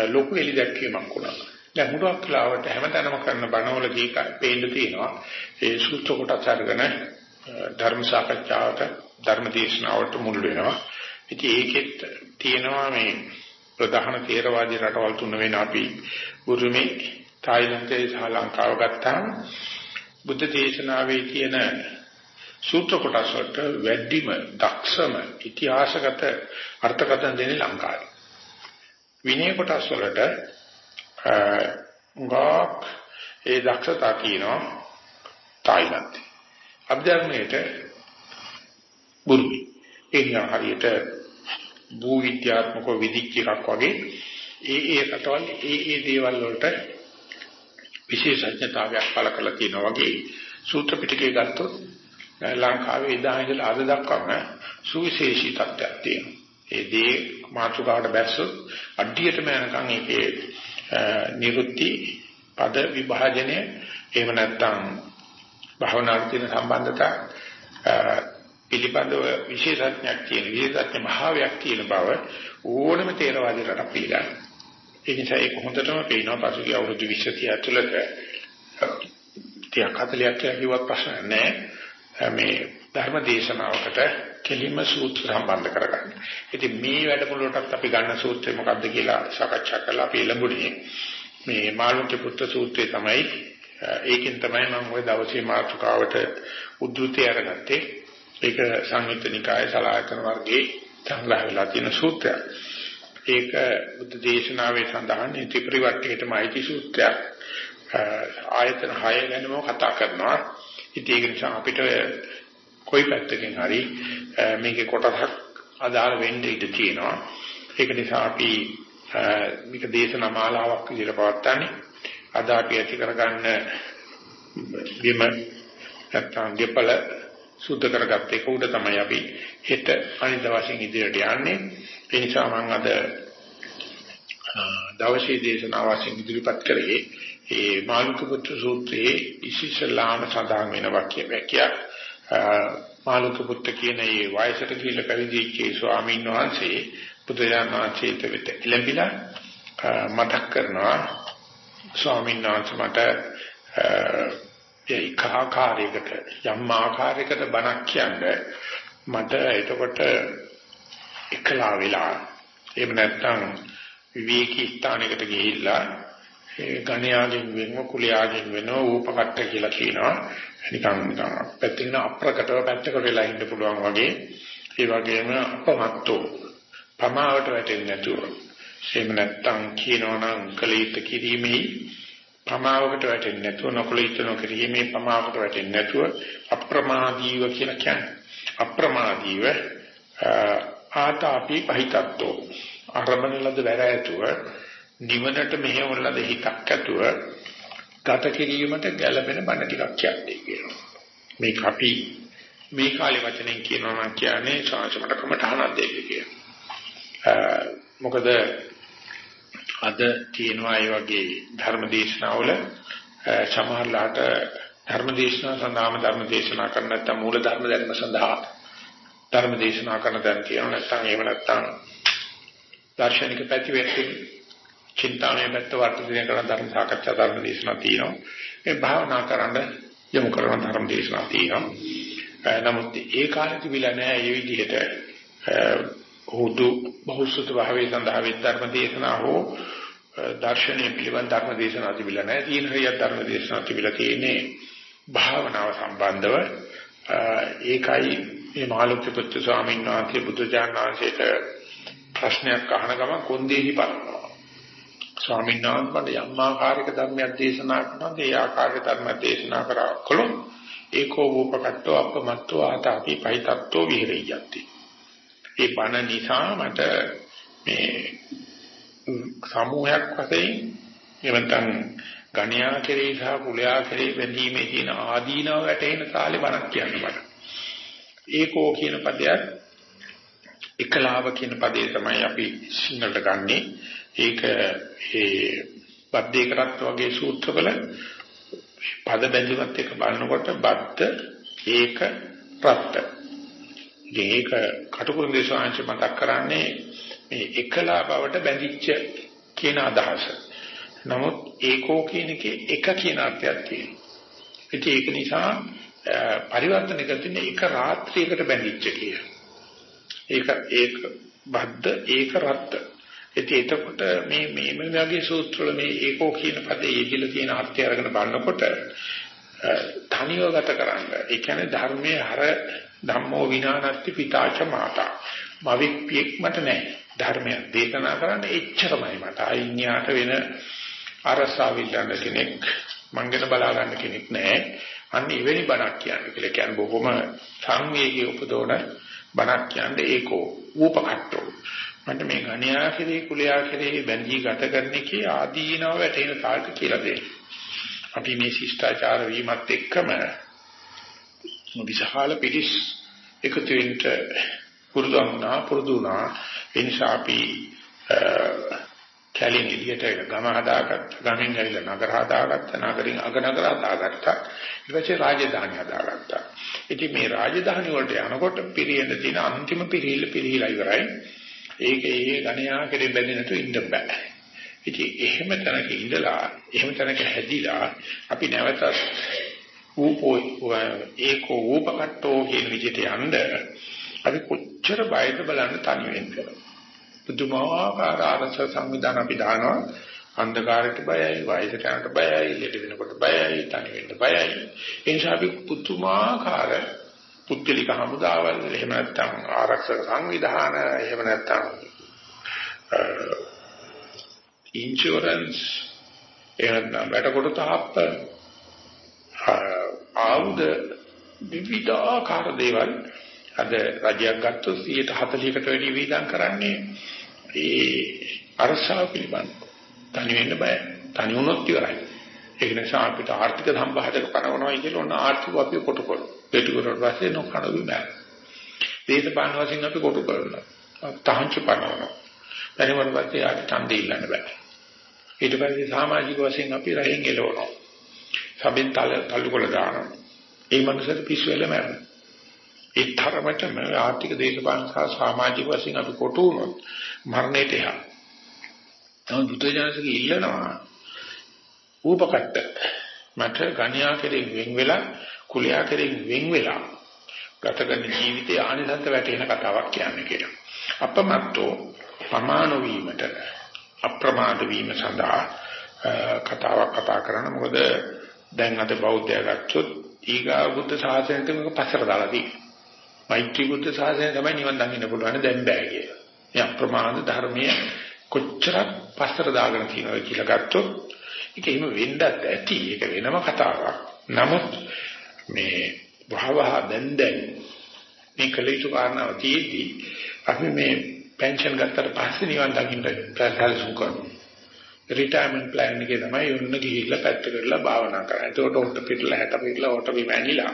ලොකු එලි දැක්වීමක් වුණා. දැන් මුලක් කාලවට හැමතැනම කරන බණවලදී පේන්න තියෙනවා ඒ සූත්‍ර කොටස් අරගෙන ධර්ම සාකච්ඡාවට ධර්ම දේශනාවට මුල් වෙනවා. ඉතින් ඒකෙත් තියෙනවා මේ ප්‍රධාන තේරවාදී රටවල් තුන වෙන අපි බුරුමේ තායිලන්තයේ සහ ලංකාව ගත්තාම බුද්ධ දේශනාවේ තියෙන සූත්‍ර කොටස් වලට වැඩිම දක්ෂම ඉතිහාසගත අර්ථකථන දෙන්නේ ලංකාවේ. විනය කොටස් වලට ගාක් ඒ දක්ෂතා කියනවා තායිලන්තේ. අභ්‍යර්ථනයේට බුරුමි. ඒ නිකන් හරියට භූ විද්‍යාත්මක විදිච්ච එකක් වගේ ඒ ඒ රටවල් ඒ ඒ දේවල් වලට විශේෂඥතාවයක් පළ කරලා තියෙනවා වගේ සූත්‍ර පිටකේ ගත්තොත් ලංකාවේ ඉඳන් ඉඳලා අද දක්වාම සුවිශේෂී තත්ත්වයක් තියෙනවා. ඒ දේ මාතෘකාවට බැස්සොත් අඩියටම යනකම් ඒකේ නිරුත්ති පද විභාජනය එහෙම නැත්නම් භවනාට තියෙන සම්බන්ධතා පිළිබඳව විශේෂඥයක් කියන විශේෂඥ භාවයක් තියෙන බව ඕනම තේරවාදී රටක් පිළිගන්නවා. ඒ නිසා ඒක හොඳටම පේනවා පසුගිය අවුරුදු 20 ඇතුළත 30 40ක් කිව්වත් ප්‍රශ්න නැහැ. මේ ධර්ම දේශනාවකට කෙලින්ම සූත්‍ර සම්බන්ධ කරගන්න. ඉතින් මේ වැඩමුළුවටත් අපි ගන්න සූත්‍රය මොකක්ද කියලා සාකච්ඡා කරලා අපි ලැබුණේ මේ මාළුක්‍ය පුත්‍ර සූත්‍රය තමයි. ඒකෙන් තමයි මම ওই දවසේ මාතෘකාවට උද්දෘතය අරගත්තේ. ඒක සංයුත්ත නිකායේ සලායතන වර්ගයේ සංග්‍රහ වෙලා තියෙන සූත්‍රයක්. ඒක බුද්ධ දේශනාවේ සඳහන් ත්‍රිපරිවට්ටේටම අයිති සූත්‍රයක්. ආයතන 6 ගැනම කතා කරනවා. ඉතින් ඒක නිසා අපිට කොයි පැත්තකින් හරි මේකේ කොටසක් අදාළ වෙන්න ඉඩ තියෙනවා. ඒක නිසා අපි මේක දේශනා මාලාවක් විදිහට පවත්වන්නේ. අද අපි ඇති කරගන්න බිම නැත්තම් ගෙපල සුද්ධ කරගත්ත එක උඩ තමයි අපි හෙට අනිත් දවසින් ඉදිරියට යන්නේ. ඒ නිසා මම අද දවසේ දේශනාව වශයෙන් ඉදිරිපත් කරේ ඒ මාළුක පුත්‍ර සූත්‍රයේ ඉසිසලාම සඳහන් වෙන වාක්‍ය වැකියක් මාළුක පුත්‍ර කියන ඒ වයසට ගිහිල්ලා පැවිදිච්ච ස්වාමීන් වහන්සේ බුදුරජාණන් වහන්සේට වෙත ඉලඹිලා මතක් කරනවා ස්වාමීන් වහන්සේ මට ඒ කාකාරයකට යම් ආකාරයකට බණක් කියන්නේ මට එතකොට එකලා වෙලා එහෙම නැත්නම් විවේකී ස්ථානයකට ගිහිල්ලා ඒ ගණයාගෙන් වෙනව කුලයාගෙන් වෙනව ූපකට්ට කියලා කියනවා. නිකන් නිකන් පැත්තකින් අප්‍රකටව පැත්තකට වෙලා ඉන්න පුළුවන් වගේ. ඒ වගේම අපමත්තෝ. පමාවට වැටෙන්නේ නැතුව. එහෙම නැත්නම් කියනවනම් කලිත කිරීමේ පමාවකට වැටෙන්නේ නැතුව නොකලිතන කිරීමේ පමාවකට වැටෙන්නේ නැතුව අප්‍රමාදීව කියලා කියන්නේ. අප්‍රමාදීව ආතාපි පහිතත්වෝ අරමණ ලද වැර ඇතුව නිවනට මෙහෙවන ලද හිතක් ඇතුව ගත කිරීමට ගැළපෙන බණ ටිකක් කියන්නේ කියනවා. මේක අපි මේ කාලේ වචනෙන් කියනවා නම් කියන්නේ ශාසනකට කමටහනක් දෙන්න කියලා. මොකද අද තියෙනවා ඒ වගේ ධර්ම දේශනාවල සමහරලාට ධර්ම දේශනා සඳහාම ධර්ම දේශනා කරන නැත්නම් මූල ධර්ම ධර්ම සඳහා ධර්ම දේශනා කරන දැන් කියනවා නැත්නම් එහෙම නැත්නම් දාර්ශනික පැතිවෙත්තින් චින්තාමය පැත්ත වර්ධනය කරන ධර්ම සාකච්ඡා ධර්ම දේශනා තියෙනවා. මේ භාවනා කරන්න යොමු කරන ධර්ම දේශනා තියෙනවා නමුත් ඒ කාලේ තිබිලා නැහැ මේ විදිහට හුදු බහුසුත භාවයේ සඳහා ධර්ම දේශනා හෝ දර්ශනීය පිළිබඳ ධර්ම දේශනා තිබිලා නැහැ. තීන හරියක් ධර්ම දේශනා තිබිලා තියෙන්නේ භාවනාව සම්බන්ධව. ඒකයි මේ මහලොක්ක පුත්තු ස්වාමීන් වහන්සේ බුදුජානක වහන්සේට ප්‍රශ්නයක් අහන ගමන් කොන්දේහි බලනවා. ස්වාමීන් වහන්සේ මට යම් ආකාරයක ධර්මයක් දේශනා කරනවා. ඒ ආකාරයක ධර්ම දේශනා කරා කළොත් ඒකෝ වූපකට්ටෝ අපමත්තෝ ආතාපි පහිතත්වෝ විහෙරියති. ඒ බණ නිසා මට මේ සමූහයක් වශයෙන් එවන්තන් ගණ්‍යා කෙරේ සහ කුලයා කෙරේ බැඳීමේ තියෙන ආදීනව වැටෙන තාලේ බණක් කියන්න බඩ. ඒකෝ කියන පදයක් එකලාව කියන පදේ තමයි අපි සිංහලට ගන්නෙ. ඒක ඒ බද්දේකරත් වගේ සූත්‍රවල පද බැඳුමත් එක බලනකොට බද්ද ඒක රත්ත ඉතින් ඒක කටුකුරුන් දේශාංශ මතක් කරන්නේ මේ එකලා බවට බැඳිච්ච කියන අදහස. නමුත් ඒකෝ කියන එකේ එක කියන අර්ථයක් තියෙනවා. ඉතින් ඒක නිසා පරිවර්තන කරන්නේ එක රාත්‍රියකට බැඳිච්ච කිය. ඒක ඒක බද්ද ඒක රත්ත. ඉතින් එතකොට මේ මේ මේ වගේ සූත්‍රවල මේ ඒකෝ කියන පදේ යෙදিলা තියෙන අර්ථය අරගෙන බලනකොට තනියව ගත කරන්න. ඒ කියන්නේ ධර්මයේ හර ධම්මෝ විනානත්ති පිතාච මාතා. මවික් පියෙක් මට නැහැ. ධර්මය දේශනා කරන්න එච්චරමයි මට. අයින්යාට වෙන අරසාවිල්ලන්න කෙනෙක් මංගෙන බලා ගන්න කෙනෙක් නැහැ. අන්න එවැනි බණක් කියන්නේ කියලා කියන්නේ බොහොම සංවේගී උපදෝන බණක් කියන්නේ ඒකෝ ූපකට්ටෝ. මට මේ ගණ්‍යා කෙරේ කුලයා කෙරේ බැඳී ගත කරන කී ආදීනව වැටෙන තාලට කියලා දෙන්න. අපි මේ ශිෂ්ටාචාර වීමත් එක්කම විශාල පිටිස් එකතු වෙන්න පුරුදු වුණා පුරුදු වුණා. ඒ නිසා අපි කැලින් එළියට ගම හදාගත්ත ගමෙන් ඇවිල්ලා නගර හදාගත්ත නගරින් අගනගර හදාගත්තා. ඊට පස්සේ රාජධානි හදාගත්තා. ඉතින් මේ රාජධානි වලට යනකොට පිරියෙන්න තියෙන අන්තිම පිරිහිල පිරිහිලා ඉවරයි. ඒක ඒ ගණයා කෙරෙන් බැඳෙන්නේ නැතුව ඉන්න බෑ. ඉතින් එහෙම තැනක ඉඳලා එහෙම තැනක හැදිලා අපි නැවතත් ඌපෝ ඒකෝ ඌපකට්ටෝ කියන විදිහට යන්න අපි කොච්චර බයද බලන්න තනි වෙන්නේ. පුදුමාකාර ආරස සංවිධාන අපි දානවා. අන්ධකාරයට බයයි, වයසට යනට බයයි, ලෙඩ වෙනකොට බයයි, තනි වෙන්න බයයි. ඒ නිසා අපි පුදුමාකාර පුද්ගලික හමුදාවල් එහෙම නැත්නම් ආරක්ෂක සංවිධාන එහෙම නැත්නම් ඉන්ෂුරන්ස් එහෙම නැත්නම් වැටකොට තාප්ප ආයුධ විවිධාකාර දේවල් අද රජයක් ගත්තොත් 140කට වැඩි වීදම් කරන්නේ ඒ අරසාව පිළිබඳ. තනි වෙන්න බෑ. තනි වුණොත් ඉවරයි. ඒක නිසා අපිට ආර්ථික සම්බාධක පනවනවා කියලා ඕන ආර්ථික අපි කොට කරනවා. පිටු කරලා පස්සේ නොකන බෑ. දේශපාලන වශයෙන් අපි කොට කරනවා. තහංච පනවනවා. පරිවර්තන පස්සේ ආට ඡන්දෙ ඉල්ලන්න බෑ. ඊට පස්සේ සමාජික වශයෙන් අපි රහින් එලවනවා. සබෙන් තල්ලු කොළ දානවා. ඒ මනුස්සයට පිස්සු වෙලා මැරෙනවා. ඒ තරමටම ආර්ථික දේශපාලන සහ සමාජික වශයෙන් අපි කොටු වුණොත් මරණයට යනවා. නමුත් බුදුජානකගේ ඉල්ලනවා ූපකට්ට මට ගණ්‍යා කෙරෙන් වෙන් වෙලා කුලයා කෙරෙන් වෙන් වෙලා ගත කරන ජීවිතයේ ආනිසංස වැටෙන කතාවක් කියන්නේ කියලා. අපමත්තෝ ප්‍රමාණ වීමට අප්‍රමාද වීම සඳහා කතාවක් කතා කරන මොකද දැන් අද බෞද්ධය ගත්තොත් ඊගා බුද්ධ ශාසනයට මේක පස්සට දාලා තියෙනවා. මෛත්‍රී බුද්ධ ශාසනය තමයි නිවන් දකින්න පුළුවන් දැන් බෑ කියලා. ඒ අප්‍රමාද ධර්මයේ කොච්චරක් පස්සට දාගෙන තියෙනවද කියලා ගත්තොත් ඒක එහෙම වෙන්නත් ඇති. ඒක වෙනම කතාවක්. නමුත් මේ වහවහ දැන් දැන් මේ කලිතු කාරණාව තියෙද්දි අපි මේ පෙන්ෂන් ගත්තට පස්සේ නිවන් දකින්න ප්‍රයත්න කරනවා. රිටයර්මන්ට් ප්ලෑන් එකේ තමයි යොන්න ගිහිල්ලා පැත්ත කරලා භාවනා කරන්නේ. ඒකට ඔට්ට පිටලා හැට පිටලා ඔට්ට බිමැනිලා.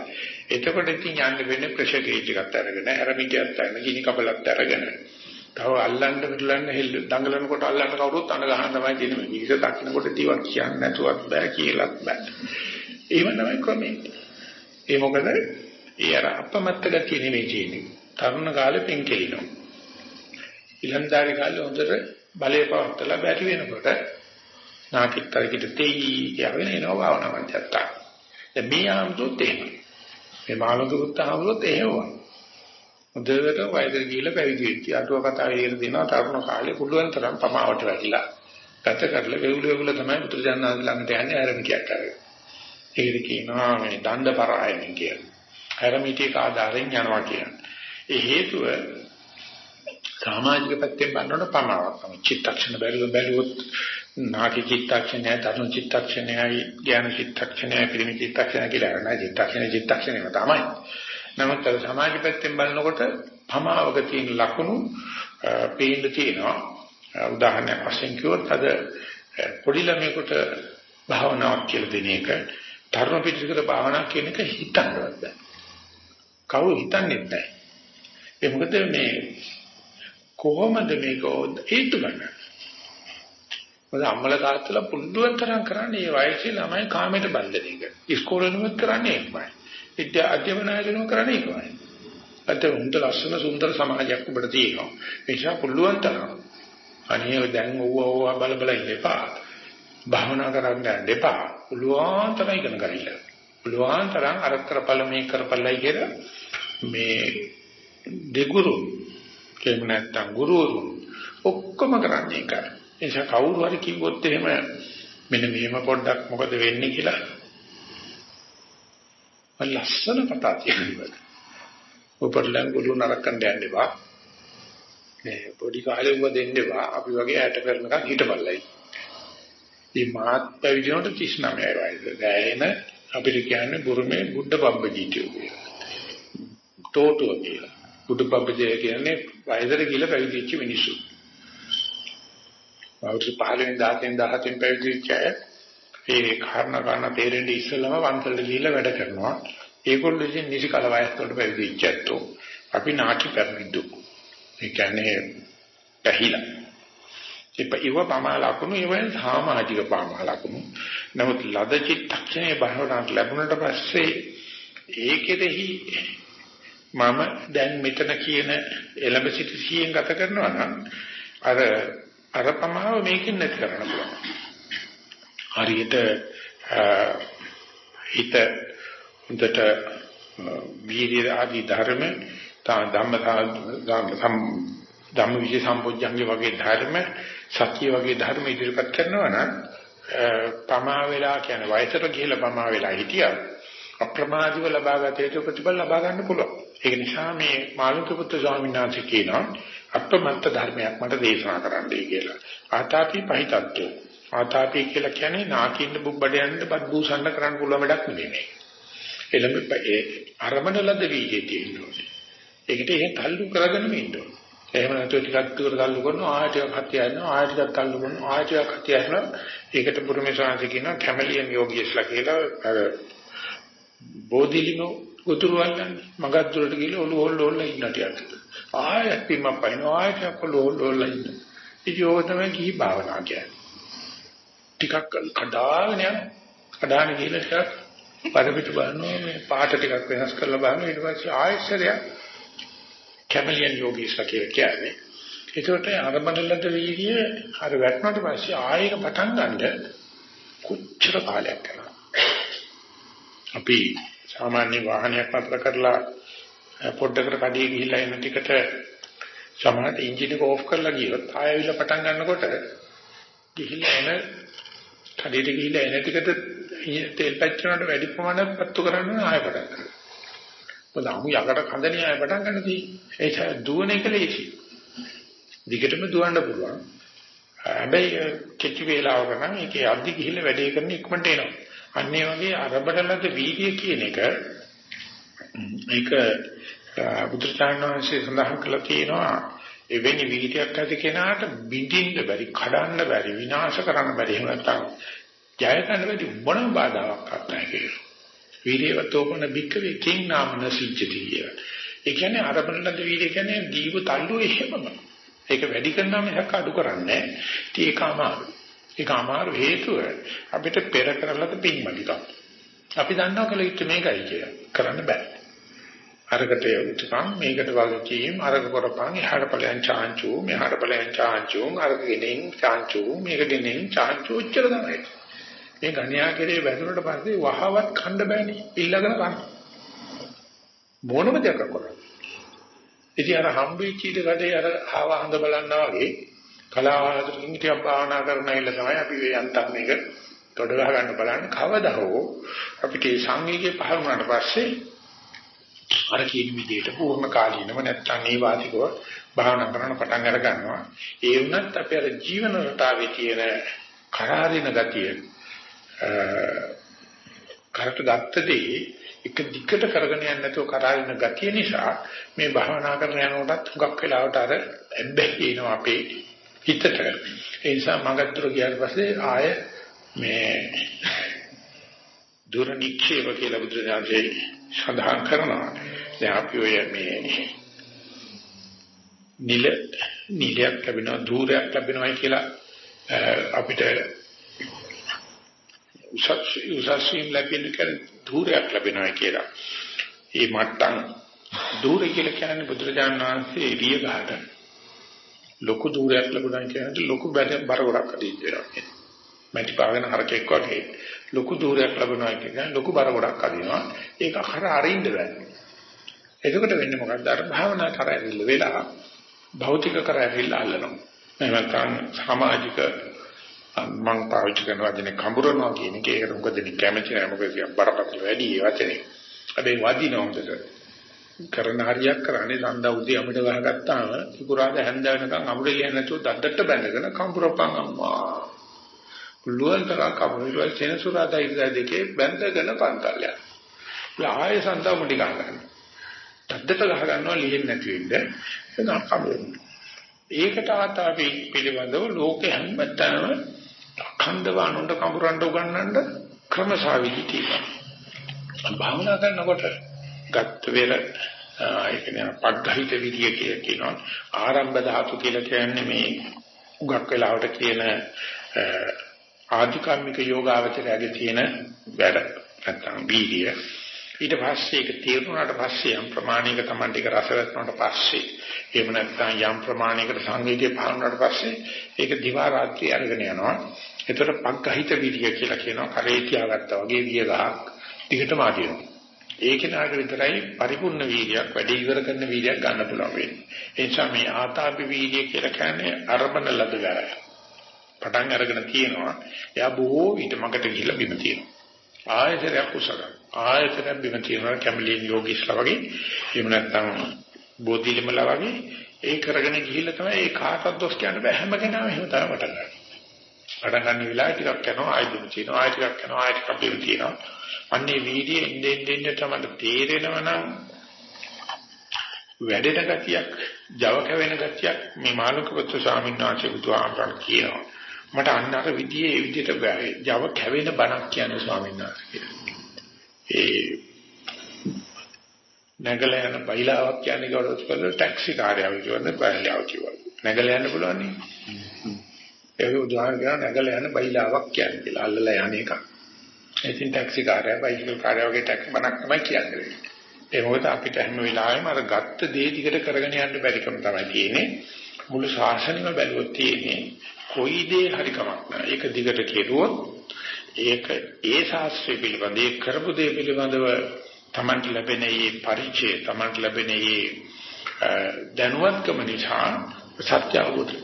එතකොට ඉතින් යන්න වෙන්නේ ප්‍රෙෂර් ගේජ් එකක් අරගෙන, හැරමිටියක් අරගෙන, ගිනි කබලක් අරගෙන. තව අල්ලන්න පිටලන්න හෙල්ල දඟලනකොට අල්ලන්න කවුරුත් අඬ ගහන තමයි තියෙන්නේ. මේක දකින්නකොට ටිකක් කියන්න නැතුවත් බෑ කියලාත් බෑ. එහෙම තමයි ක්‍රමේ. ඒ මොකද ඒ අර අපමත්ත ගතිය නෙමෙයි තියෙන්නේ. තරුණ කාලේ පෙන්කෙලිනවා. ඉලන්දාරි කාලේ හොඳට බලය පවත්තලා බැරි වෙනකොට නාකිට්තරකිට තෙයි කියගෙන එනවා භාවනා මධ්‍යස්ථාන. දැන් මේ ආම්තුත් එහෙම. මේ මාළුදුත් ආම්තුත් එහෙමයි. මුදවට වයසට ගිහිල්ලා පැවිදි වෙච්ච අටුව කතාවේ ඉර දෙනවා තරුණ කාලේ පුළුවන් තරම් පමාවට වැටිලා ගත කරලා වෙවුල වෙවුල තමයි බුදුරජාණන් ළඟට යන්නේ ආරම්භයක් කරගෙන. ඒකද කියනවා මේ දණ්ඩ පරායන කියන. ආරම්භිතේ ආධාරයෙන් යනවා කියන. ඒ හේතුව සමාජික පැත්තෙන් බලනකොට පමාවක් තමයි. චිත්තක්ෂණ බැලුව බැලුවොත් නාටි චිත්තක්ෂණය, තරුණ චිත්තක්ෂණයයි, ඥාන චිත්තක්ෂණයයි, පිරිමි චිත්තක්ෂණය කියලා නෑ. චිත්තක්ෂණය චිත්තක්ෂණයම තමයි. නමුත් අර සමාජ පැත්තෙන් බලනකොට පමාවක තියෙන ලක්ෂණ පේන්න තියෙනවා. උදාහරණයක් වශයෙන් කිව්වොත් අද පොඩි ළමයෙකුට භාවනාවක් කියලා දෙන එක තරුණ පිටිසකට භාවනාවක් කියන එක හිතන්නවත් බෑ. කවුරු හිතන්නේ නැහැ. ඒ මොකද මේ කොහොමද මේක හේතු ගන්න? මොකද අම්මලා තාත්තලා පුළුවන් තරම් කරන්නේ මේ වයසේ ළමයි කාමයට බඳින එක. ඉස්කෝලේනුත් කරන්නේ ඒකමයි. විද්‍යා අධ්‍යයනයදීනම කරන්නේ ඒකමයි. අද හොඳ ලස්සන සුන්දර සමාජයක් ඔබට තියෙනවා. ඒ නිසා පුළුවන් තරම් අනේ දැන් ඔව්ව ඔව්ව බල බල ඉඳපා. භාවනා කරන්න යන්න එපා. පුළුවන් තරම් ඉගෙන ගන්න. පුළුවන් තරම් අර කරපළ මේ කරපළයි කියලා මේ දෙගුරු එහෙම නැත්නම් ගුරුවරු ඔක්කොම කරන්නේ ඒකයි. ඒ නිසා කවුරු හරි කිව්වොත් එහෙම මෙන්න මෙහෙම පොඩ්ඩක් මොකද වෙන්නේ කියලා ලස්සන කතා තියෙනවා. උපරලං ගුරු නරකන්න යන්න එපා. මේ පොඩි කාලේ උඹ දෙන්න එපා. අපි වගේ ඇට කරනකන් හිටපල්ලයි. මේ මාත් පැවිදිනකොට 39යි වයස. දැන් අපිට කියන්නේ බුරුමේ බුද්ධ පබ්බජීතිය කියලා. තෝටුව කියලා. බුදු පබ්බජය කියන්නේ වයසට ගිහිල්ලා පැවිදිච්ච මිනිස්සු. අවුරුදු 15 10 17 පැවිදි වෙච්ච අය ඒ කාරණා කාරණා තේරෙන්නේ ඉස්සෙල්ලම වන්සලට ගිහිල්ලා වැඩ කරනවා. ඒගොල්ලෝ ඉතින් නිසි කල වයස් වලට පැවිදි වෙච්ච ඇත්තෝ. අපි නාටි පැවිද්දු. ඒ කියන්නේ පැහිලා. ඉප ඉව පමා ලකුණු ඉවෙන් සමාජික පමා ලකුණු. නමුත් ලද චිත්තක්ෂණේ භාවනාවට ලැබුණට පස්සේ ඒකෙෙහි මම දැන් මෙතන කියන එළඹ සිට සියෙන් ගත කරනවා නම් අර අර පමාව මේකෙන් නැති කරන්න පුළුවන්. හරියට හිත හොඳට වීර්ය ආදී ධර්ම ධම්ම ධම්ම ධම්ම විශේෂ සම්පෝඥංගේ වගේ ධර්ම සත්‍ය වගේ ධර්ම ඉදිරිපත් කරනවා නම් පමා වෙලා කියන වයසට ගිහිලා පමා වෙලා හිටියා අප්‍රමාදීව ලබාගත යුතු ප්‍රතිඵල ලබා ගන්න පුළුවන්. ඒක නිසා මේ මාළුක පුත්‍ර ස්වාමීන් වහන්සේ කියනවා අප්‍රමත්ත ධර්මයක් මට දේශනා කරන්නයි කියලා. ආතාපි පහිතත්තු. ආතාපි කියලා කියන්නේ නාකින්න බුබ්බඩයන්ට බත් බූසන්න කරන්න පුළුවන් වැඩක් නෙමෙයි. එළඹ ඒ අරමණ ලද වීජේ තියෙනවා. ඒකට එහෙන් තල්ලු කරගෙන ඉන්න ඕනේ. එහෙම නැත්නම් ටිකක් දුර තල්ලු කරනවා ආයෙ ටිකක් හතිය යනවා ආයෙ ටිකක් තල්ලු කරනවා ආයෙ ටිකක් හතිය යනවා. ඒකට පුරුමේ ශාන්ති කියනවා කැමලියන් යෝගියස්ලා කියලා අර බෝධිලිනෝ උතුරු වල්ලන්නේ මගක් දුරට ගිහලා ඔළුව හොල්ල හොල්ල ඉන්න ටිකක්. ආයෙත් පිම්ම පයින් ආයෙත් ඔළුව හොල්ල හොල්ල ඉන්න. ඉතින් ඕක තමයි කිහි භාවනා කියන්නේ. ටිකක් කඩාගෙන යන කඩාගෙන ගිහලා ටිකක් පරිපිට බලනවා මේ පාට ටිකක් වෙනස් කරලා බලනවා ඊට පස්සේ ආයෙත් කැමලියන් යෝගීස්ලා කියලා කියන්නේ. ඒකට අරබණලද වීර්ය අර වැටුණාට පස්සේ ආයෙක පටන් ගන්න කොච්චර කාලයක් කරනවා. අපි සාමාන්‍ය වාහනයක් නතර කරලා පොඩ්ඩකට කඩේ ගිහිල්ලා එන ටිකට සමහරට එන්ජින් එක ඕෆ් කරලා ගියොත් ආයෙවිල පටන් ගන්නකොට ගිහිල්ලා එන කඩේට ගිහිල්ලා එන ටිකට තෙල් පැච්චුනට වැඩි ප්‍රමාණයක් පත්තු කරන්න ආයෙ පටන් ගන්නවා. මොකද අමු යකට කඳනේ ආයෙ පටන් ගන්න තියෙන්නේ. ඒ දුවන එක ලේසි. දිගටම දුවන්න පුළුවන්. හැබැයි කෙටි වේලාවක නම් ඒකේ අද්දි ගිහිල්ලා වැඩේ කරන ඉක්මනට එනවා. අන්න ඒ වගේ අරබඩලද වීර්ය කියන එක ඒක බුදුචානන් වහන්සේ සඳහන් කළා තියෙනවා එවැනි වීර්යයක් ඇති කෙනාට බිඳින්න බැරි, කඩන්න බැරි, විනාශ කරන්න බැරි එහෙම නැත්නම් ජය ගන්න බැරි මොනම බාධාවක් නැහැ කියලා. වීර්යවතෝපන බික්කවේ කිං නාමන සිච්චති කියලා. ඒ කියන්නේ අරබලද වීර්ය කියන්නේ දීව තල්ලුවේ හැමම. ඒක වැඩි කරනවා මිසක් අඩු කරන්නේ නැහැ. ඒක අමාරු. ඒක අමාරු හේතුව අපිට පෙර කරලද පින්මදිකම්. අපි දන්නවා කල යුත්තේ මේකයි කියලා. කරන්න බෑ. අරකට යුතුකම් මේකට වගකීම් අරක කරපන් එහාට ඵලයන් චාන්චු මෙහාට ඵලයන් චාන්චු අරක ගෙනින් චාන්චු මේක ගෙනින් චාන්චු උච්චර තමයි. මේ ගණ්‍යා කෙරේ වැදුනට පස්සේ වහවත් කණ්ඩ බෑනේ. ඉල්ලගෙන ගන්න. මොනම දෙයක් කරන්නේ. ඉතින් අර හම්බෙච්ච ඊට කඩේ අර ආව හඳ බලන්නා වගේ කලාවතුරකින් ටිකක් භාවනා කරන ඉල්ල තමයි අපි මේ යන්තම් මේක තොඩ ගහ ගන්න බලන්නේ කවදා හෝ අපිට සංවේගය පහළ වුණාට පස්සේ අර කියන විදිහට පූර්ණ කාලීනව නැත්තම් ඒ වාසිකව භාවනා කරන්න පටන් අර ගන්නවා ඒ වුණත් අපි අර ජීවන රටාවේ තියෙන කරාරින ගතිය කරට ගත්තදී එක දිගට කරගෙන යන්නේ නැතුව කරාරින ගතිය නිසා මේ භාවනා කරන යනකොටත් හුඟක් වෙලාවට අර ඇබ්බැහි එනවා අපේ හිතට. ඒ නිසා මගත්තර ගියාට පස්සේ ආය මේ දුර නික්ෂේප කියලා බුදුරජාණන්සේ සඳහන් කරනවා දැන් අපි ඔය මේ නිල නිලයක් ලැබෙනවා ධූරයක් ලැබෙනවා කියලා අපිට උසස් උසස්වීම් ලැබෙන කෙන ධූරයක් ලැබෙනවා කියලා. මේ මට්ටම් ධූර කියලා කියන්නේ බුදුරජාණන් වහන්සේ එළිය ගහට ලොකු ධූරයක් ලැබුණා කියන්නේ ලොකු බර ගොඩක් අදින්න වෙනවා. මැටි පාගෙන හරකෙක් වගේ ලොකු ධූරයක් ලැබුණා කියන්නේ ලොකු බර ගොඩක් අදිනවා. ඒක හර අරින්න බෑ. එතකොට වෙන්නේ මොකක්ද? අර භාවනා කරහැවිල්ල වෙලා භෞතික කරහැවිල්ල අල්ලනවා. එහෙම නැත්නම් සමාජික මම පාවිච්චි කරන වචනේ කඹරනවා කියන එක ඒකට මොකද මේ කැමති නැහැ මොකද බරපතල වැඩි ඒ වචනේ. හැබැයි වදිනවා හොඳට. කරන හරියක් කරන්නේ සඳා උදේ අපිට ගහගත්තාම ඉකුරාද හැන්ද වෙනකන් අමුඩ ලියන්න නැතුව දද්දට බැඳගෙන කඹරපන් අම්මා. පුළුවන් තරම් කඹරවල සෙනසුරාදා ඉඳලා දෙකේ බැඳගෙන පන්තල් යනවා. ආයෙ සඳා මුඩි ගන්නවා. දද්දට ගහ ගන්නවා ලියෙන්නේ නැති වෙන්න. ඒක කඹරනවා. ඒකට ආතාපි පිළිබඳව ලෝකෙ හැමතැනම අඛණ්ඩව අනුන්ට කඹරන්න උගන්නන්න ක්‍රමසාවිදි තියෙනවා. භාවනා කරනකොට ගත්ත වෙල ඒක නේ පග්ගහිත විදිය කියලා කියනවා. ආරම්භ ධාතු කියලා කියන්නේ මේ උගක් වෙලාවට කියන ආධිකම්මික යෝගාවචරයගේ තියෙන වැඩ නැත්තම් බීඩිය. ඊට පස්සේ ඒක තීරුණාට පස්සේ යම් ප්‍රමාණයක Taman ටික රස වැටුණාට පස්සේ එහෙම නැත්නම් යම් ප්‍රමාණයකට සංවේගය පහළුණාට පස්සේ ඒක දිවා රාත්‍රී අරගෙන යනවා. ඒතර පග්ගහිත විරිය කියලා කියනවා. කරේ තියාගත්තා වගේ විය ගහක් දිගටම ආදිනවා. ඒක නාග විතරයි පරිපූර්ණ වීර්යයක් වැඩි ඉවර කරන වීර්යයක් ගන්න පුළුවන් වෙන්නේ. ඒ නිසා මේ ආතාපි වීර්යය කියලා කියන්නේ අරබන ලද වැරය. පටන් අරගෙන තියෙනවා. එයා බොහෝ විට මගට ගිහිල්ලා බිම තියෙනවා. ආයතරයක් කුසල. ආයතරයක් බිම තියෙනවා කැමලින් යෝගීස්ලා වගේ. එහෙම නැත්නම් බෝධිලිමලා වගේ ඒ කරගෙන ගිහිල්ලා තමයි ඒ කාටවත් දොස් කියන්න බෑ හැම කෙනාම එහෙම තමයි පටන් ගන්න. පටන් ගන්න වෙලාවේ ටිකක් යනවා ආයෙත් තියෙනවා ආයෙත් ටිකක් යනවා ආයෙත් ටිකක් බිම තියෙනවා. අන්නේ වීඩියෝ ඉන්නේ ඉන්නේ තමයි තේරෙනවා නම් වැඩෙන ගතියක්, Java කැවෙන ගතියක් මේ මාළුකපුත්‍ර ස්වාමීන් වහන්සේ බුදුහාමරන් කියනවා. මට අන්න අර විදිහේ ඒ විදිහට Java කැවෙන බණක් කියන ස්වාමීන් වහන්සේ. ඒ නැගල යන බයිලාවක් කියන්නේ කවුරුත් කරලා ටැක්සි කාර්යාව කියන්නේ බයිලාව කියවල. නැගල යන්න පුළුවන් නේ. ඒක උදාහරණ කරන නැගල යන බයිලාවක් කියන්නේ කියලා අල්ලලා යන එක. ඉතින් ටැක්සි කාර්යය බයිසිකල් කාර්යය වගේ ටැක්ස් බණක් තමයි කියන්නේ. ඒ මොකද අපිට හැම වෙලාවෙම අර ගත්ත දේ ටිකට කරගෙන යන්න බැරිකම තමයි තියෙන්නේ. මුළු ශාසනයම බැලුවොත් තියෙන්නේ කොයි දේ හරි කමක් නැහැ. ඒක දිගට කෙරුවොත් ඒක ඒ ශාස්ත්‍රය පිළිබඳ ඒ කරපු දේ පිළිබඳව තමන්ට ලැබෙන මේ පරිචය තමන්ට ලැබෙන මේ දැනුවත්කම නිසා සත්‍ය අවබෝධ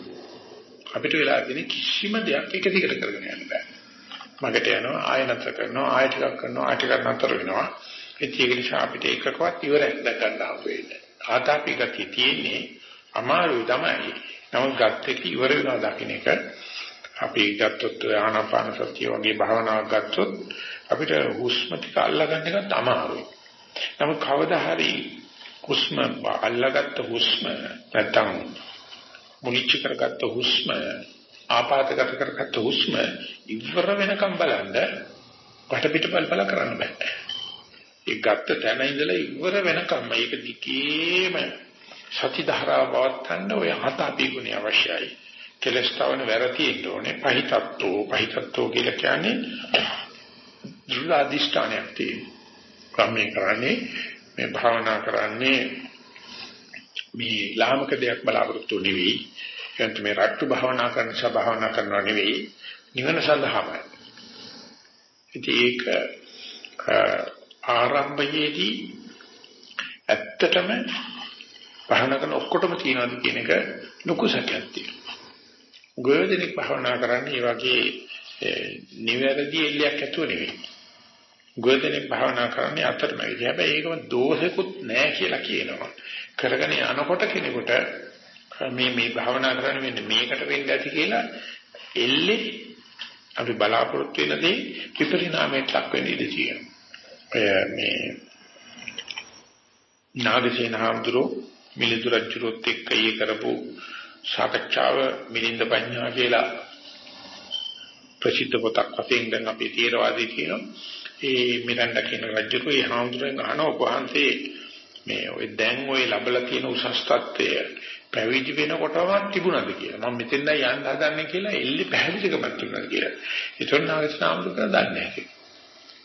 අපිට වෙලා තියෙන කිසිම දෙයක් එක දිගට කරගෙන යන්න බෑ. මගට යනවා ආය නතර කරනවා ආය ටිකක් කරනවා ආය ටිකක් නතර වෙනවා. ඒක නිසා අපිට එකකවත් ඉවරක් දැක ගන්න හම්බෙන්නේ. ආතාපි ගතිය තියෙන්නේ අමාරුයි තමයි. නමුත් ගත් එක ඉවර වෙනවා දකින්න එක අපි ගත්තොත් ආනාපාන සතිය වගේ භාවනාවක් ගත්තොත් අපිට හුස්ම ටික අල්ලගන්න එකත් අමාරුයි. නමුත් කවදා හරි හුස්ම අල්ලගත්ත හුස්ම නැත්තම් මුලිච්ච කරගත්ත හුස්ම ආපාතගත කරගත්ත හුස්ම ඉවර වෙනකම් බලන්න වටපිට බලබල කරන්න බෑ. ඒ ගත්ත තැන ඉඳලා ඉවර වෙනකම් මේක දිගේම සති ධාරාව පවත්වන්න ඔය හත අභිගුණ අවශ්‍යයි. කෙලස් තවන වැරතිෙන්න ඕනේ. පහිතත්වෝ පහිතත්වෝ කියලා කියන්නේ දුර අධිෂ්ඨානයක් තියෙනවා. මේ කරන්නේ මේ භාවනා කරන්නේ මේ ලාමක දෙයක් බලාපොරොත්තු නෙවෙයි. එතන මේ රට්ටු භාවනා කරන නිසා භාවනා කරනවා නෙවෙයි. නිවන සඳහාමයි. ඉතින් ඒක ආරම්භයේදී ඇත්තටම භාවනා කරන ඔක්කොටම තියනවාද කියන එක ලොකු සැකයක් තියෙනවා. ගොයදෙනෙක් භාවනා කරන්නේ මේ වගේ නිවැරදි එල්ලයක් ඇතුව නෙවෙයි. ගොයදෙනෙක් භාවනා කරන්නේ අතරමැදි. හැබැයි ඒකම දෝෂෙකුත් නැහැ කියලා කියනවා. කරගෙන යනකොට කෙනෙකුට මේ මේ භාවනා කරන්නේ මෙන්න මේකට වෙන්න ඇති කියලා එල්ලේ අපි බලාපොරොත්තු වෙන දේ විපරිණාමයට ලක් වෙන්න ඉඩ තියෙනවා. මේ නාගසේන හාමුදුරුවෝ මිලිඳු රජුරොත් එක්ක ඊ කරපු සාකච්ඡාව මිලින්ද පඤ්ඤා කියලා ප්‍රසිද්ධ පොතක් වශයෙන් දැන් අපි තීරවාදී කියනවා. ඒ මිරණ්ඩ කියන රජුරු ඒ හාමුදුරෙන් අහනවා වහන්සේ මේ ඔය දැන් ඔය ලැබලා තියෙන උසස් තත්ත්වය පැවිදි වෙනකොටම තිබුණාද කියලා. මම මෙතෙන්ද යන්න හදන්නේ කියලා එල්ලි පැහැදිලිකමක් තිබුණාද කියලා. ඒතොන් නාගසනාමුදුර දන්නේ නැහැ.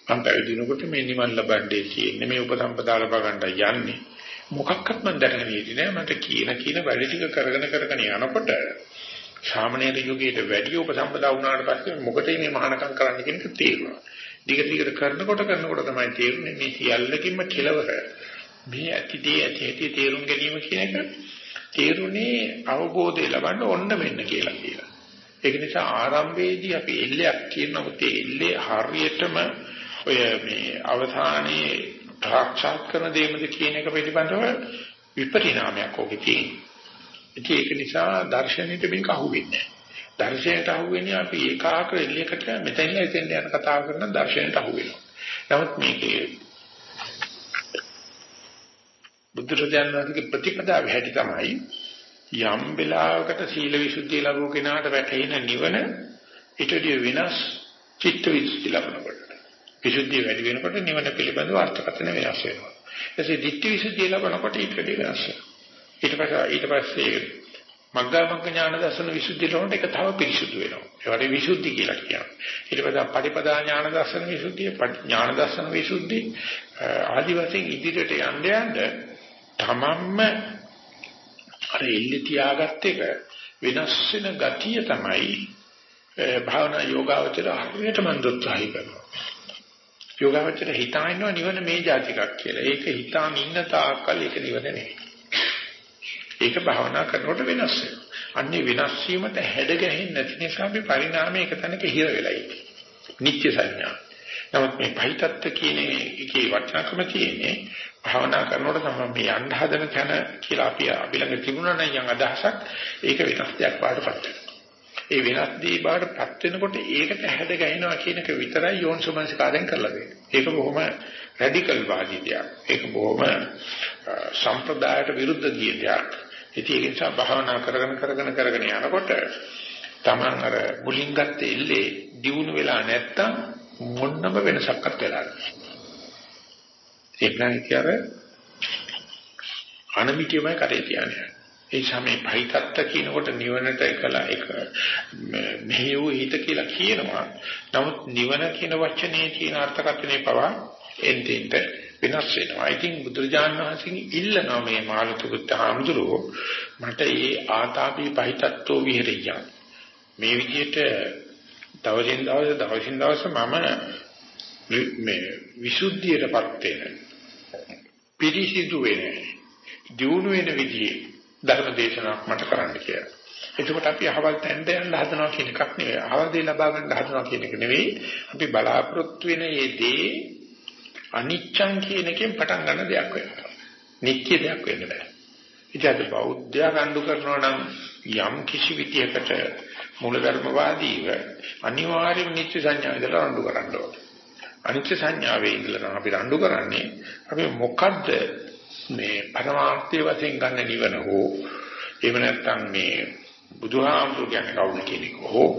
මම පැවිදි වෙනකොට මේ නිවන් ලබන්නේ කියන්නේ මේ උපසම්පදා ලබා ගන්න යන්නේ. මොකක්වත් මම දැනගෙන හිටියේ නෑ මට කියන කියන වැඩ ටික කරගෙන කරගෙන යනකොට ශාමණේර යුගයේ වැඩි උපසම්පදා වුණාට පස්සේ මොකටද මේ මහානකම් කරන්න කියන එක තේරුණා. ටික ටිකට කරනකොට කරනකොට තමයි තේරුනේ මේ සියල්ලකින්ම කෙලවර මේ ඇතිදී ඇති ඇති තේරුම් ගැනීම කියන එක තේරුනේ අවබෝධය ලබන්න ඕන්න වෙන්න කියලා කියලා. ඒක නිසා ආරම්භයේදී අපි එල්ලයක් කියනකොට ඒ එල්ලේ හරියටම ඔය මේ අවධානයේ සාක්ෂාත් කරන දෙයක්ද කියන එක පිළිබඳව විපරිණාමයක් ඔකේ තියෙනවා. ඒක නිසා දර්ශනෙට මේක අහුවෙන්නේ නැහැ. දර්ශනයට අහුවෙන්නේ අපි ඒකාග්‍ර එල්ලයකට මෙතෙන් එතෙන් යන කතා කරන දර්ශනයට අහුවෙනවා. නමුත් මේකේ බුදුරජාණන් වහන්සේගේ ප්‍රතිපදාව හැටි තමයි යම් වෙලාවකට සීල විසුද්ධිය ලැබුව කෙනාට වැටෙන නිවන ඊටදී වෙනස් චිත්ත විසුද්ධිය ලැබනකොට විසුද්ධිය වැඩි වෙනකොට නිවන පිළිබඳව අර්ථකථන වෙනස් වෙනවා. ඊටසේ ditthi විසුද්ධිය ලැබනකොට ඊට වැඩි වෙනස් වෙනවා. ඊට පස්සේ ඊට පස්සේ මග්ගමග්ග ඥාන දර්ශන විසුද්ධිය ලෝණට ඒක තව පිරිසුදු වෙනවා. ඒවට විසුද්ධි කියලා කියනවා. ඊට පස්සේ පටිපදා ඥාන දර්ශන විසුද්ධිය, ඥාන දර්ශන විසුද්ධි ආදි වශයෙන් ඉදිරියට යන්න යන්න තමන්ම අර එල්ල තියාගත්ත එක වෙනස් වෙන ගතිය තමයි භාවනා යෝගාවචර හරියට මන් දොත්සහයි කරනවා. යෝගාවචර හිතා ඉන්නවා නිවන මේ જાතිකක් කියලා. ඒක හිතාම ඉන්න තාක්කල් ඒක නිවන නෙවෙයි. ඒක භාවනා කරනකොට වෙනස් වෙනවා. අන්නේ වෙනස් වීමට හැඩ ගැහෙන්නේ නැති නිසා අපි පරිණාමයේ එක තැනක හිර වෙලා ඉන්නේ. නිත්‍ය සංඥා. නමුත් මේ පහිතත්ත්ව කියන එකේ වටිනාකම තියෙන්නේ භාවනා කරනකොට තමයි මේ යන්න හදන තැන කියලා අපි අපි ළඟ තිබුණා නම් යම් අදහසක් ඒක වෙනස් දෙයක් වඩපත් වෙනවා. ඒ වෙනස් දේ බාටපත් වෙනකොට ඒකට හැඩ ගැහෙනවා කියන එක විතරයි යෝන්සමනසිකාරයෙන් කරලා දෙන්නේ. ඒක බොහොම රැඩිකල් වාදී දෙයක්. ඒක බොහොම සම්ප්‍රදායට විරුද්ධ ගිය දෙයක්. ඉතින් ඒක නිසා භාවනා කරගෙන කරගෙන කරගෙන යනකොට Taman අර මුලින් ගත්ත ඉල්ලේ දියුණු වෙලා නැත්තම් මොන්නම වෙනසක්වත් වෙලා නැහැ. ඒක නම් කියර අනමිතියමයි කරේ තියන්නේ. ඒ සමේ පහිතත්ත කියනකොට නිවනට එකලා එක මෙහෙය වූ හිත කියලා කියනවා. නමුත් නිවන කියන වචනේ තියෙන අර්ථකථනය පවා එන්ටෙන්ට වෙනස් වෙනවා. I think බුදුරජාණන් වහන්සේගෙන් ඉල්ලනවා මේ මාළුතුගත ආමතුරෝ මට ඒ ආතාපි පහිතත්වෝ විහෙරියන්. මේ විදිහට දවසින් දවස දවසින් දවස මම මේ විසුද්ධියටපත් වෙන පිරිසිදු වෙන දියුණු වෙන විදිහේ ධර්ම දේශනාවක් මට කරන්න කියලා. එතකොට අපි අහවල් තැන්ට යන්න හදනවා කියන එකක් නෙවෙයි. අහවල් දේ ලබා ගන්න හදනවා කියන එක නෙවෙයි. අපි බලාපොරොත්තු වෙන මේ දේ අනිච්චං කියන එකෙන් පටන් ගන්න දෙයක් වෙනවා. නිත්‍ය දෙයක් වෙන්න බෑ. ඉතින් බෞද්ධයා ගන්නු කරනවා නම් යම් කිසි විදියකට මූලධර්මවාදීව අනිවාර්යයෙන්ම නිත්‍ය සංඥා ඉදලා රණ්ඩු කරන්න ඕනේ. අනිත්‍ය සංඥාවේ ඉඳලා අපි රණ්ඩු කරන්නේ අපි මොකද්ද මේ පරමාර්ථය වශයෙන් ගන්න නිවන හෝ එහෙම නැත්නම් මේ බුදුහාමුදුරු කියන්නේ කවුද කියන එක හෝ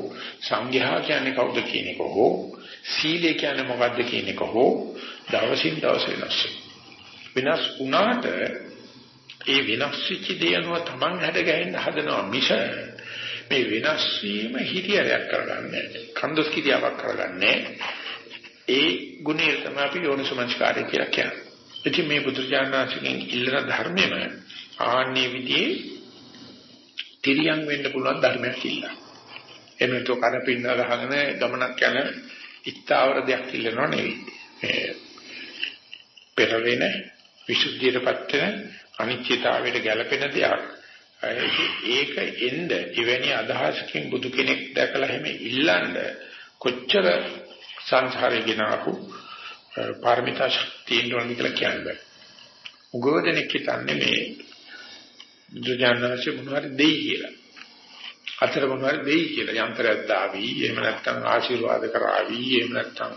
සංඝයා කියන්නේ කවුද කියන එක හෝ සීලය කියන්නේ මොකද්ද කියන එක හෝ දවසින් දවස වෙනස් වෙනස් වුණාට ඒ වෙනස් වෙච්ච දේ අනුව Taman හැඩ ගැහෙන්න හදනවා මිස මේ වෙනස් වීම හිතියරයක් කරගන්නේ කන්දස් කිරියාවක් කරගන්නේ ඒ ගුණය තමයි අපි යෝනිසමංස්කාරය කියලා කියන්නේ. ඉතින් මේ බුදුරජාණන්සේගෙන් ඉල්ලන ධර්මෙම ආන්නේ විදිහේ තිරියන් වෙන්න පුළුවන් ධර්මයක් ඉල්ලන. එනකොට කරපින්න ගහගෙන ගමනක් යන ඉස්තාවර දෙයක් ඉල්ලනව නෙවෙයි. මේ පෙරවෙන විසුද්ධියටපත් වෙන අනිත්‍යතාවයට ගැළපෙන දෙයක්. ඒක එන්න එවැනි අදහසකින් බුදු කෙනෙක් දැකලා හැම ඉල්ලන්න කොච්චර සංසාරේ ගෙනාවු පාරමිතා ශක්තියින් වලින් කියලා කියන්නේ. උගෝදෙනෙක් හිතන්නේ මේ බුදුජානනාංශ මොනවාරි දෙයි කියලා. අතර මොනවාරි දෙයි කියලා යන්ත්‍රයක් දාවි. එහෙම නැත්නම් ආශිර්වාද කරાવી. එහෙම නැත්නම්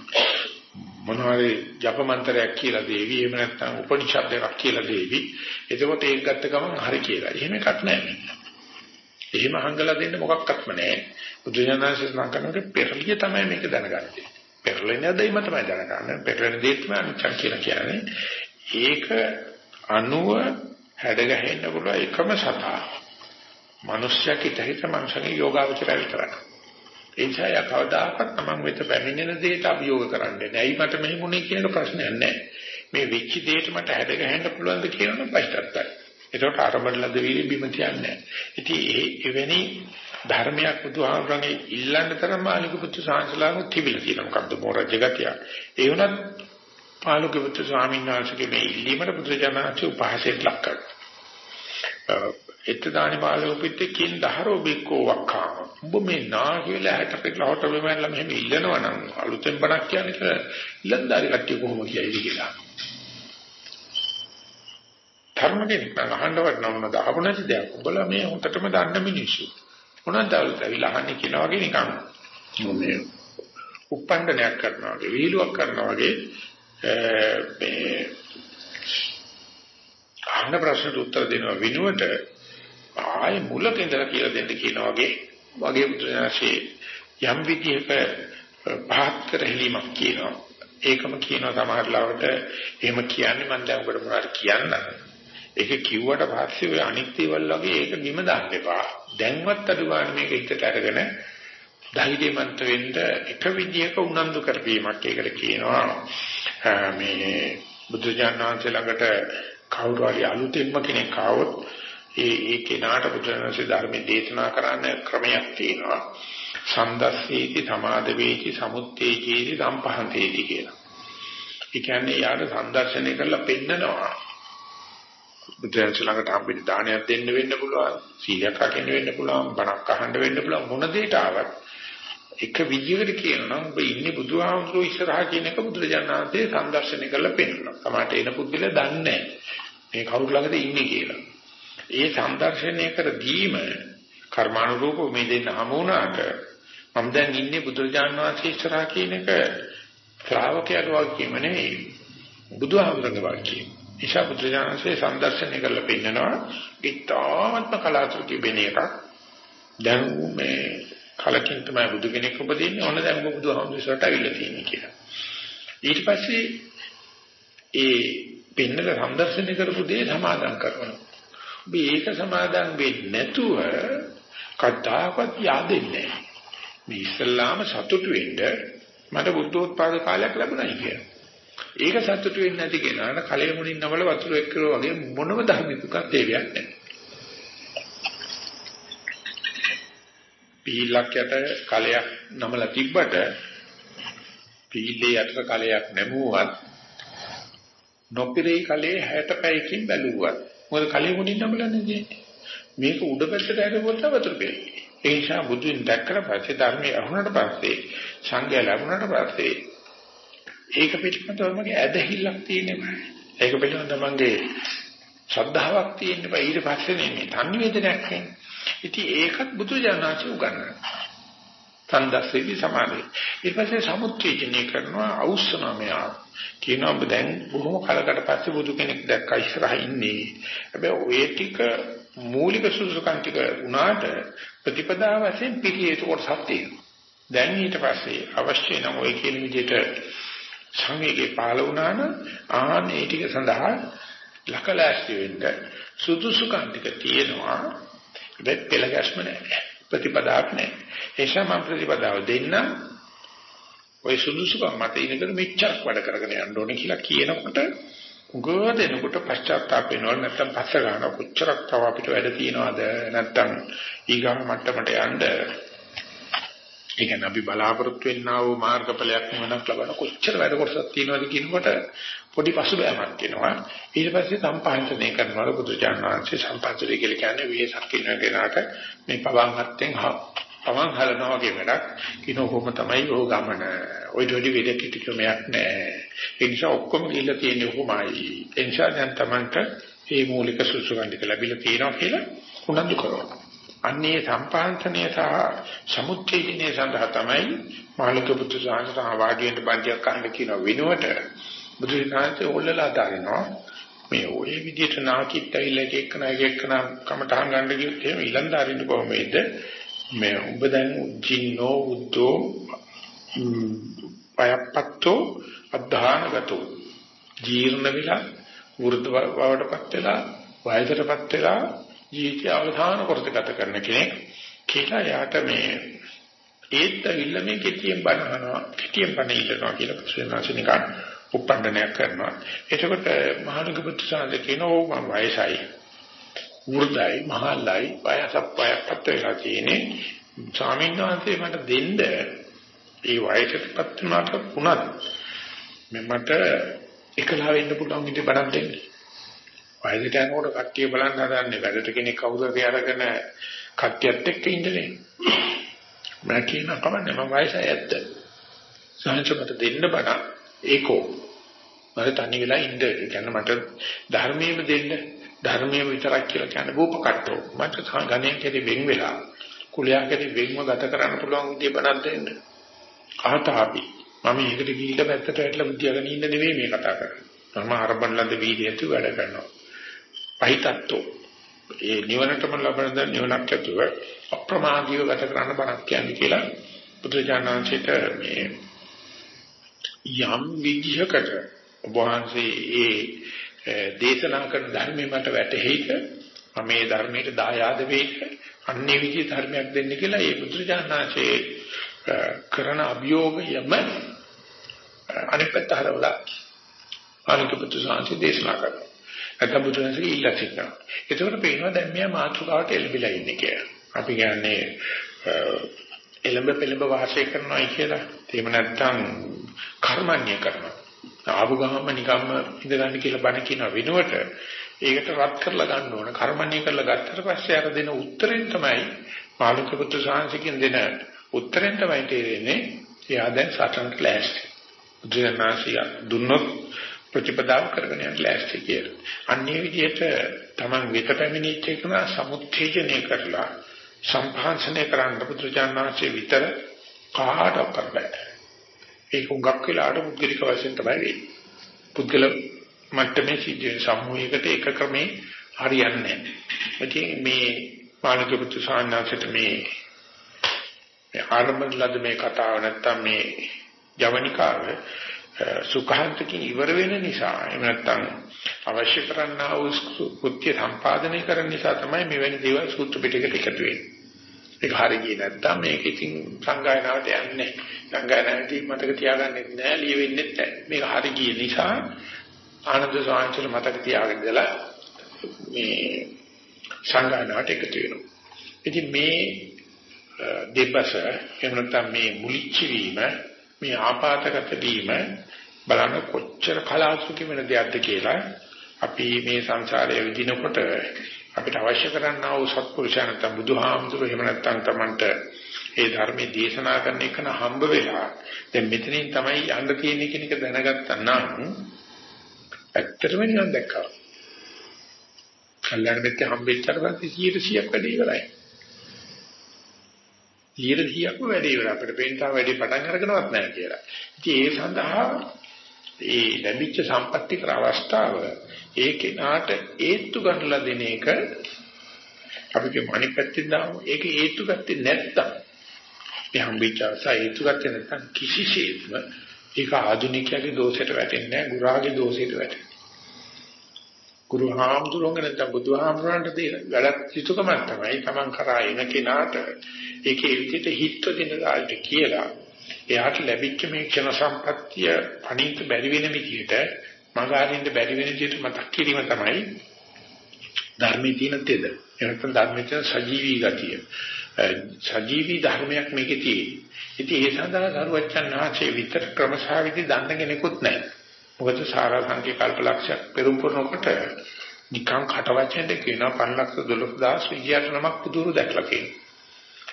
මොනවාරි ජප මන්ත්‍රයක් කියලා දෙවි. එහෙම නැත්නම් උපනිෂදයක් කියලා දෙවි. එතකොට ඒක ගත්ත ගමන් හරි කියලා. එහෙම එකක් නැහැ. එහෙම හංගලා දෙන්න මොකක්වත්ම නැහැ. බුදුජානනාංශ සඳහන් පෙරලිය තමයි මේක දැනගන්නේ. පෙරලෙන දෙයම තමයි දැනගන්න. පෙරලෙන දේ තමයි අනිච්ච කියලා කියන්නේ. ඒක අනුව හැඩ ගැහෙන්න පුළුවන් එකම සතා. මිනිස්සයා කිතහිත මනුෂ්‍යගේ යෝගාවචරය විතරයි. ඒ නිසා යා කවදාකවත් තමන් වෙත පැමිණෙන දෙයට අභියෝග කරන්නේ නැහැ. ඇයි මට මෙහෙම වුනේ කියන ප්‍රශ්නයක් නැහැ. මේ වෙච්ච දෙයට මට හැඩ ගැහෙන්න පුළුවන්ද කියනනම් පස්තරයි. ඒකට ආරම්භන ලද වීර්ය බිම තියන්නේ. ඉතින් ඒ එවැනි ධර්මයක් බුදුහාමුදුරන්ගේ ඉල්ලන්න තරම් මාළික පුත්තු සාංශලාම තිබිලා තියෙනවා. මොකද්ද මොරජ ගතිය. ඒ වුණත් පාලුක පුත්තු ස්වාමීන් වහන්සේගේ මේ ඉල්ලීමට බුදුජානනාචි උපහාසයට ලක් කරනවා. එතදානි මාළු පිටේ කින් දහරෝ බික්කෝ වක්ඛා. ඔබ මේ නා කියලා හැට පිටලවට මෙමෙල්ලා මෙහෙම ඉල්ලනවා නම් අලුතෙන් බණක් කියන්නේ ඉලන්දාරි කට්ටිය කොහොම කියයිද කියලා. ධර්ම කෙනෙක් නම් අහන්නවත් නෝන දාපු නැති දෙයක්. ඔබලා මේ හොතටම දන්න මිනිස්සු. මොනවද ඇවිල්ලා අහන්නේ කියන වගේ නිකන් මේ උප්පණ්ඩනයක් කරනවා වගේ විහිළුවක් කරනවා වගේ මේ අහන ප්‍රශ්නට උත්තර දෙනවා විනුවට ආයේ මුලක ඉඳලා කියලා දෙන්න කියනවා වගේ වගේ බුදුරජාණන්සේ යම් විදිහක පහත් කරහිලීමක් කියනවා. ඒකම කියනවා සමහර ලාවට එහෙම කියන්නේ මම දැන් ඔබට මොනවද කියන්න ඒක කිව්වට පස්සේ ඔය අනිත් දේවල් වගේ ඒක බිම දාන්න එපා. දැන්වත් අඩු ගන්න මේක හිතට අරගෙන ධෛර්යමන්ත වෙන්න එක විදියක උනන්දු කරපීමක් ඒකට කියනවා. මේ බුදුජානනාංශ ළඟට කවුරු හරි අලුතෙන්ම කෙනෙක් ආවොත් ඒ ඒ කෙනාට බුදුරජාණන්සේ ධර්මයේ දේශනා කරන්න ක්‍රමයක් තියෙනවා. සම්දස්සේති සමාදවේති සමුත්තේජේති සම්පහන්තේති කියලා. ඒ කියන්නේ යාට සංදර්ශනය කරලා පෙන්නනවා බුදුන්ස ළඟට හම්බෙන්න දානයක් දෙන්න වෙන්න පුළුවන් සීලයක් රකින්න වෙන්න පුළුවන් බණක් අහන්න වෙන්න පුළුවන් මොන දෙයකට ආවත් එක විදියකට කියනවා ඔබ ඉන්නේ බුදුහාමුදුරුවෝ ඉස්සරහා කියන එක බුදුරජාණන්සේ සම්දර්ශනය කරලා පෙන්නනවා. සමහරට එන පුද්ගලයා දන්නේ මේ කවුරු ළඟද ඉන්නේ කියලා. ඒ සම්දර්ශනය කර දීම කර්මානුරූපව මේ දෙන්න හමු වුණාට මම දැන් ඉන්නේ බුදුරජාණන් වහන්සේ ඉස්සරහා කියන එක ශ්‍රාවකයාගේ වාක්‍යම නෙවෙයි බුදුහාමුදුරන්ගේ වාක්‍යය. ඉෂා පුත්‍රයන්සේ සම්දර්ශනය කරලා පෙන්නනවා ඉතාමත්ම කලාතුරකින් වෙන එකක්. දැන් මේ කලකින් තමයි බුදු කෙනෙක් උපදින්නේ. ඕන දැන් බුදුහාමුදුරට අවිල්ල තියෙන්නේ කියලා. ඊට පස්සේ ඒ පෙන්නල සම්දර්ශනය කරපු දේ සමාදන් කරනවා. ඔබ ඒක සමාදන් වෙන්නේ නැතුව කතාවක්වත් yaadෙන්නේ නැහැ. මේ ඉස්ලාම සතුටු වෙන්න මට බුද්ධෝත්පාද කාලයක් ලැබුණයි කියලා. ඒක සතුටු වෙන්නේ නැති කෙනාට කලෙ මුණින් නමල වතුර එක්කරෝ වගේ මොනම ධර්මිකක් තේවියක් නැහැ. පීලක් යට කලයක් නමලා තිබ්බට පීලේ යට කලයක් නැමුවත් නොපිරේ කලේ 60 පැයකින් බැලුවා. මොකද කලෙ මුණින් නමලා නෙදී. මේක උඩ පැත්තට හැරෙවොත් වතුර පිරේ. ඒ නිසා බුදුන් දැක්කට පස්සේ ධර්මයේ අහුනට පස්සේ සංඝයා ලැබුණට පස්සේ ඒක පිළිබඳව මගේ ඇදහිල්ලක් තියෙනවා. ඒක පිළිබඳව මගේ ශ්‍රද්ධාවක් තියෙනවා. ඊට පස්සේ මේ සංවේදනයක් එන්නේ. ඉතින් ඒකත් බුදුජානනාචි උගන්වනවා. තන්දස්සේදී සමාධිය. ඊට පස්සේ සමුත්තේජනය කරනවා අවුස්සනවා මෙයා. කියනවා ඔබ දැන් බොහොම කලකට පස්සේ බුදු කෙනෙක් දැක්කා ඉස්සරහා ඉන්නේ. හැබැයි ඔය ටික මූලික සුසුකම් ටික උනාට ප්‍රතිපදාව වශයෙන් පිළියෙත කොටසක් තියෙනවා. දැන් ඊට පස්සේ අවශ්‍ය නම් ඔය කියන විදිහට සංවේගී පාල වුණා නම් ආන ඒ ටික සඳහා ලකලාස්ති වෙන්න සුදුසුකම් ටික තියෙනවා. හැබැයි පෙළ ගැස්ම නැහැ. ප්‍රතිපදාවක් නැහැ. ඒ නිසා මම ප්‍රතිපදාව දෙන්න ඔය සුදුසුකම් මත ඉනකද මෙච්චරක් වැඩ කරගෙන යන්න ඕනේ කියලා කියනකොට උගෝ දෙනකොට පශ්චාත්තාප වෙනවද නැත්නම් පස්ස ගන්න කොච්චරක් තව අපිට වැඩ තියනවද නැත්නම් ඊගාම මට්ටමට යන්න ඒ කියන්නේ අපි බලාපොරොත්තු වෙන්නා වූ මාර්ගඵලයක් නිවනක් ලබන කොච්චර වැඩ කොටසක් තියෙනවද කියනකොට පොඩි පසුබෑමක් එනවා ඊට පස්සේ සම්පාදනය කරනවා බුදුචාන් වහන්සේ? සම්පාදනය කියලා කියන්නේ විශේෂක් කියන කෙනාට මේ පවන් හත්තෙන් පවන් හලනවා වගේ වැඩක් කිනෝ කොහොම තමයි ඕ ගමන. ඔය දෙවි වෙද කිටි ක්‍රමයක් නෑ. ඒ නිසා ඔක්කොම ගිහිල්ලා තියෙන්නේ කොහොමයි ඒ නිසා දැන් Tamanට මේ මූලික සුසුකන්දික ලැබිලා තියෙනවා කියලා උනන්දු කරනවා. අන්නේ සම්පාන්තනය සහ සමුච්ඡේදනය සඳහා තමයි මාළික පුත්‍ර සාංශත වාග්යෙන් බන්තියක් ගන්න කියන වෙනුවට බුදු දහමේ ඕල්ලලා දානවා මේ ওই විදිහට නාකිත් ඇවිල්ලා එක එක්කන එක එක්කන කමටහන් ගන්න කිව්වොත් එහෙම ඊලන්දාරින්න කොහොමද? මේ ඔබ දැන් ජින්නෝ උද්දෝ පයප්පත්තෝ අධානගතෝ ජීර්ණ වෙලා වෘද්ධ බවටපත් වෙලා වයසටපත් වෙලා ජීවිතය අවසාන කොටස ගත කරන කෙනෙක් කියලා යාට මේ ඒත් ඇවිල්ලා මේ කෙටියෙන් බනහනවා කෙටියෙන් බන ඉල්ලනවා කියලා ප්‍රශ්නාසිනික උපණ්ඩනයක් කරනවා. එතකොට මහානුග පුත්‍ර සාන්ද කියනවා මම වයසයි. වෘද්ධයි මහල්ලයි වයසක් වයක්පත් වෙලා තියෙන්නේ. ස්වාමීන් වහන්සේ මට දෙන්න ඒ වයසටපත් වුණාට වුණත් මට එකලා වෙන්න පුළුවන් ඉතින් බණක් දෙන්න. වයසට යනකොට කට්ටිය බලන්න හදන්නේ වැඩට කෙනෙක් කවුරුද අරගෙන කට්ටියත් එක්ක ඉඳනේ. මම කියන කමන්නේ මම වයසයි ඇත්ත. සාංශමත දෙන්න බණ ඒකෝ. මට තනි වෙලා ඉන්න කියන්නේ මට ධර්මයේම දෙන්න ධර්මයේ විතරක් කියලා කියන්නේ බූපකට්ටෝ. මට ගණයෙන් කෙරි වෙන් වෙලා කුලයාකදී වෙන්ව ගත කරන්න පුළුවන් විදිය බණක් දෙන්න. ආතාපි මම ඒකට ගිහිල්ලා පැත්තට වැටලා බුද්ධියගෙන ඉන්න නෙවෙයි මේ කතා කරන්නේ. මම අරබන් ලද්ද වීදියේතු වැඩ කරනවා. පහිතත්තු ඒ නිවනටම ලබන ද නිවනක් ඇතුව අප්‍රමාදීව ගත කරන්න බණක් කියන්නේ කියලා බුදුජානනාංශයට මේ යම් විදිහකට ඔබ වහන්සේ ඒ දේශනා කරන ධර්මයේ මට වැටහෙයිද? මම මේ ධර්මයට දායාද වෙයිද? අන්නේ විදිහ ධර්මයක් දෙන්න කියලා ඒ බුදුජානනාංශයේ කරන අභියෝගයම අනිත් පැත්ත හරවලා අනිත් පුත්‍ර සාංශි දේශනා කරනවා. නැත්නම් බුදුරජාණන්සේ ඉල්ලා සිටිනවා. ඒකෝට පේනවා දැන් මෙයා මාතෘකාවට එළඹිලා ඉන්නේ කියලා. අපි කියන්නේ එළඹ පෙළඹ වාසය කරනවායි කියලා. එහෙම නැත්නම් කර්මන්නේ කරනවා. ආපු ගමම නිකම්ම ඉඳගන්න කියලා බණ කියන වෙනුවට ඒකට රත් කරලා ගන්න ඕන. කර්මන්නේ කරලා ගත්තට පස්සේ අර දෙන උත්තරෙන් තමයි මාළුක පුත්‍ර සාංශිකින් දෙන උත්තරෙන් තමයි තේරෙන්නේ. එයා දැන් සටනට ලෑස්ති. බුදුරජාණන්සිය දුන්නොත් ප්‍රතිපදාව කරගෙන යන්න ලෑස්ති කියලා. අන්නේ විදිහට Taman වෙත පැමිණිච්ච එකන සමුත්තේජනය කරලා සම්භාෂණය කරන්න පුදුජානනාංශයේ විතර කාටවත් කරබෑ. ඒක උගක් වෙලාට පුද්ගලික වශයෙන් තමයි වෙන්නේ. පුද්ගල මට්ටමේ සිද්ධ සමූහයකට එක ක්‍රමේ හරියන්නේ නැහැ. මේ මානක පුත්‍ර සාන්නාසයට මේ ආරම්භ ලද මේ කතාව නැත්තම් මේ ජවනිකාව සුඛාන්තකින් ඉවර වෙන නිසා එහෙම නැත්නම් අවශ්‍ය කරන්නා වූ කෘත්‍ය සම්පාදනය කරන නිසා තමයි මෙවැනි දේවල් සූත්‍ර පිටකයට එකතු වෙන්නේ. ඒක හරියන්නේ නැත්නම් මේක ඉතින් සංගායනාවට යන්නේ සංගායනාවේදී මතක තියාගන්නෙත් නෑ ලියෙන්නේ නැහැ. මේක හරිය නිසා ආනන්ද සාංශල මතක තියාගෙන ඉඳලා මේ සංගායනාවට එකතු වෙනවා. ඉතින් මේ දෙබස එහෙම නැත්නම් මේ මුලිච්ච වීම මේ ආපాతගත වීම බලන්න කොච්චර කලාසුකි වෙන දෙයක්ද කියලා අපි මේ සංසාරයේ විදිනකොට අපිට අවශ්‍ය කරන්නා වූ සත්පුරුෂයන් නැත්නම් බුදුහාමුදුරුවෝ එහෙම නැත්නම් Tamanට ඒ ධර්මයේ දේශනා කරන එක න හම්බ වෙලා දැන් මෙතනින් තමයි යන්න තියෙන්නේ කියන එක දැනගත්තා නම් ඇත්තටම නිවන් දැක්කා. කල්යාණ මිත්‍ය හම්බෙච්චට පස්සේ 100ක් වැඩි ඉවරයි. 100%ක්ම වැඩි ඉවර අපිට පේන්තා වැඩි පටන් අරගෙනවත් නැහැ කියලා. ඉතින් ඒ සඳහා ඒ ලැබිච්ච සම්පත්‍ති කර අවස්ථාව ඒ කෙනාට ඒත්තු ගන්නලා දෙන එක අපිගේ මණිපැත්තෙන් දාමු. ඒක ඒත්තු ගත්තේ නැත්තම් මේ හම්බෙච්ච අවස්ථාව ඒත්තු ගත්තේ නැත්තම් කිසිසේත්ම ඒක ආධුනිකයාගේ දෝෂයට වැටෙන්නේ නැහැ, ගුරාගේ දෝෂයට වැටෙන්නේ. ගුරු හාමුදුරුවෝ නැත්නම් බුදුහාමුදුරන්ට දෙන වැඩක් යුතුයකමක් තමයි Taman කරා එන කෙනාට ඒකේ විදිහට හිත දෙන දාල්ට කියලා එයාට ලැබිච්ච මේ ක්ෂණ සම්පත්තිය අනිත් බැරි වෙන විදිහට මගහරින්න බැරි වෙන විදිහට මතක් කිරීම තමයි ධර්මයේ තියෙන තෙද. එහෙනම් ධර්මයේ තියෙන සජීවී ගතිය. සජීවී ධර්මයක් මේකේ තියෙන්නේ. ඉතින් ඒ සඳහා සරුවච්චන් ආචේ විතර ක්‍රමසාවිදි දන්න කෙනෙකුත් නැහැ. මොකද සාරාංශික කල්පලක්ෂයක් පෙරම් පුරනකොට නිකං කටවචෙන්ද කියනවා 512000 නමක් පුදුරු දැක්ලා කියනවා.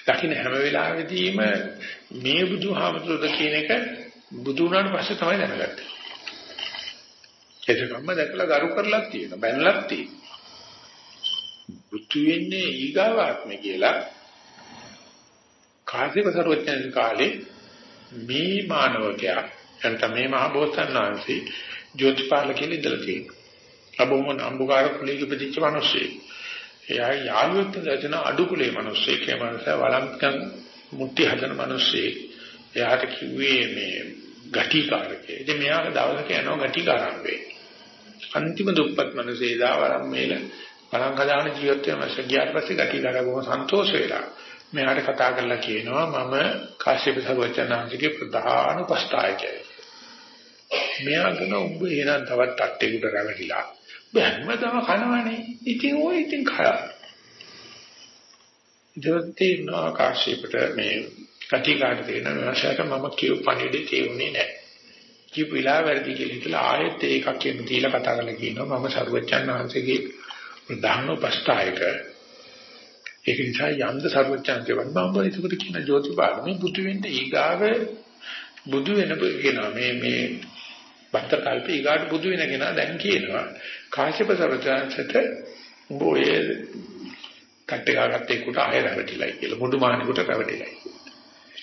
දකින්න හැම වෙලාවෙදීම මේ බුදුහාමුදුරුවෝ කියන එක බුදු වුණාට පස්සේ තමයි දැනගත්තේ. ඒකම දැකලා ගරු කරලා තියෙනවා, බැනලක් තියෙනවා. බුදු වෙන්නේ ඊගාවාත්මය කියලා කාසික සර්වඥයන් කාලේ මේ මානවකයා එතන මේ මහ බෝසත්ණන් වහන්සේ ජෝතිපාල කියලා ඉඳලා තියෙනවා. අබොමන අම්බුකාර කුලයක ඉපදිච්ච මිනිස්සෙක්. එයා යාළුවෙක් දැන අඩු කුලේ මිනිස්සෙක්. ඒ මනුස්සයා වළම්කම් මුට්ටි හදන මිනිස්සෙක්. එයාට කිව්වේ මේ ගටිකාරකේ. ඉතින් මෙයා දවසක යනවා ගටිකාරම්බේ. අන්තිම දුප්පත් මිනිස්සේ දාවරම් මේල බලං කදාන ජීවත් වෙන මාස ගියාට පස්සේ ගටිකාරා බොහොම සන්තෝෂ වෙලා. මෙයාට කතා කරලා කියනවා මම කාශ්‍යප සර්වචනාංශිකේ ප්‍රධාන උපස්ථායකයෙක්. මෙයා කියන උඹ එහෙනම් තවත් තට්ටේකට රැවටිලා. බැම්මදම කනවනේ. ඉතින් ඔය ඉතින් කය දෙවත්තේ නාකාශයකට මේ කටිකාට දෙන විනාශයට මම කියු පණිවිඩේ තේරුනේ නැහැ. කියපු විලා වැඩි කියලා හිතලා ආයෙත් ඒකක් කියන දීලා කතා කරලා කියනවා. මම සරුවච්චන් වහන්සේගේ ප්‍රධාන උපස්ථායක. ඒක නිසා යන්ද සරුවච්චන්ගේ වන්දම ඒකට කියන ජෝතිපාලමේ බුදු වෙන්න ඊගාව බුදු වෙන කියනවා මේ මේ බත්තර කල්පේ ඊගාට බුදු වෙන කෙනා දැන් කියනවා කාශ්‍යප සර්වඥාන්සට උඹ ඔය කට්ටේ ගාගත්තේ කොට ආය රැවටිලයි කියලා මුඩු මානෙකට රැවටිලයි.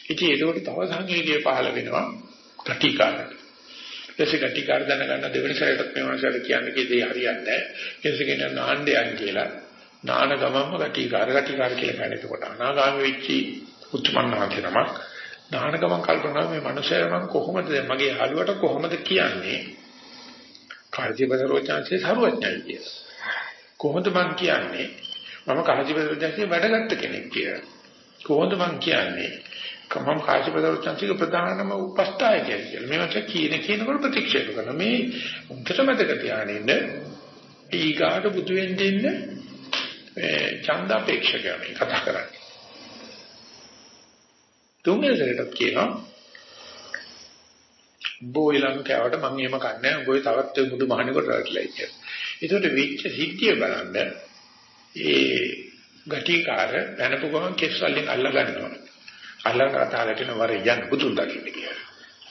ඉතින් ඒකට තව සංවේගය පහළ වෙනවා කටිකාරට. ඊටසේ කටිකාර දැනගන්න දෙවෙනි සැරේටත් මේ මාසයට කියන්නේ කීදී හරියන්නේ නැහැ. ඊටසේ කියන නාණ්ඩයන් කියලා නාන ගමම්ම කටිකාර කටිකාර කියලා කියන්නේ එතකොට අනාගාමී වෙච්චි උත්මන්නාති නමක් දාන ගමන් කල්පනා මේ මනුස්සයා මම කොහොමද මගේ යාළුවට කොහොමද කියන්නේ කාර්යබදරෝචාන්සේ සරුවඥයි කියලා. කොහොමද මං කියන්නේ මම කාර්යබදරෝචාන්සේ වැඩගත්ත කෙනෙක් කියලා. කොහොමද මං කියන්නේ මම කාර්යබදරෝචාන්සේගේ ප්‍රධානම උපස්ථායකයෙක් කියලා. මේවට කියන කියනකොට ප්‍රතික්ෂේප කරනවා. මේ උන්ට මතක තියාගෙන ඊගාට බුදු වෙන්න ඉන්න ඡන්ද අපේක්ෂකයා මේ කතා කරන්නේ. තුන්වෙනි සැරේටත් කියනවා බෝයිලම් කෑවට මම එහෙම කන්නේ නැහැ. ඔබේ තවත් මුදු මහණෙකුට රැట్లයි කියලා. ඒකට වෙච්ච සිද්ධිය බලන්න ඒ ගටිකාර පැනපු ගමන් කෙස් වලින් අල්ල ගන්නවා. අල්ලන කතාලට වර යන්න පුතුන් දකින්න කියලා.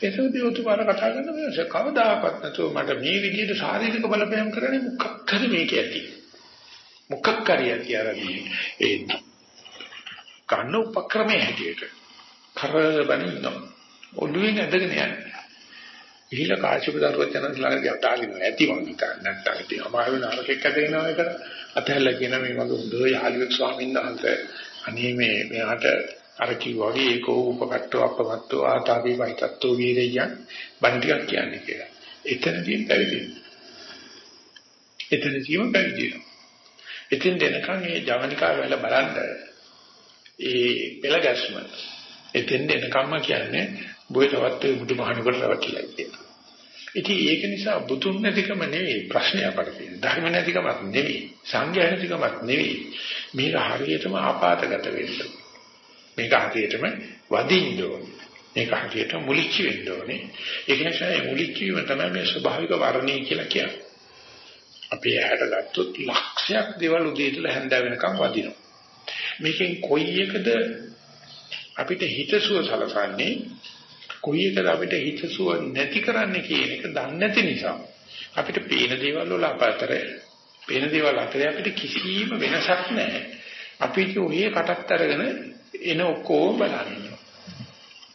ඒකෝදී උතුමාර කතා කරන මේ කවදාකවත් නැතුව මට මේ විදිහට ශාරීරික බලපෑම් කරන්නේ මොකක් හරි මේක ඇති. මොකක් හරි ඇති අර ඒ කන්න උපක්‍රමයේ හැටියට කරබන ඉන්නවා. ඔළුවෙන් ඇදගෙන යන්නේ. ඉහිල කාශ්‍යප දරුවචනන් ළඟදී අතාරින්න ඇති මම හිතන්නේ නැත්නම් ඉතින් අමාරු නාරකෙක් ඇදගෙනවා ඒක අතහැරලා කියන මේ වගේ හොඳ යාළුවෙක් ස්වාමීන් වහන්සේ අනේ මේ මෙයාට අර කිව්වා වගේ ඒකෝ උපකට්ටෝ අපමත්තෝ ආතාපි වයිතත්තෝ වීරයන් බණ්ඩියක් කියන්නේ කියලා. එතනදී පැවිදි. එතනදීම පැවිදි. එතින් දෙනකන් මේ ජවනිකා වල බලන්න ඒ පෙළ ගැස්ම එතෙන් එනකම්ම කියන්නේ බොයි තවත් බුදුමහණෙකුට රැවටිලා කියනවා. ඉතින් ඒක නිසා බුදුන් නැතිකම නෙවෙයි ප්‍රශ්නය අපට තියෙන්නේ. ධර්ම නැතිකමක් නෙවෙයි. සංඝයා නැතිකමක් නෙවෙයි. මේක හරියටම ආපాతගත වෙන්න. මේක හරියටම වදින්න ඕනේ. මේක හරියට මුලිච්ච වෙන්න ඕනේ. ඒක නිසා මේ මුලිච්ච වීම තමයි මේ ස්වභාවික වර්ණී කියලා කියන්නේ. අපි ඇහැට ගත්තොත් ලක්ෂයක් දේවල් උදේ ඉඳලා හැන්ද වෙනකම් වදිනවා. මේකෙන් කොයි එකද අපිට හිතසුව සලසන්නේ කොයි එකද අපිට හිතසුව නැති කරන්නේ කියන එක දන්නේ නැති නිසා අපිට පේන දේවල් වල අපතර පේන දේවල් අතරේ අපිට කිසිම වෙනසක් නැහැ. අපි ඔය කටත් අරගෙන එන ඔක්කොම බලන්න.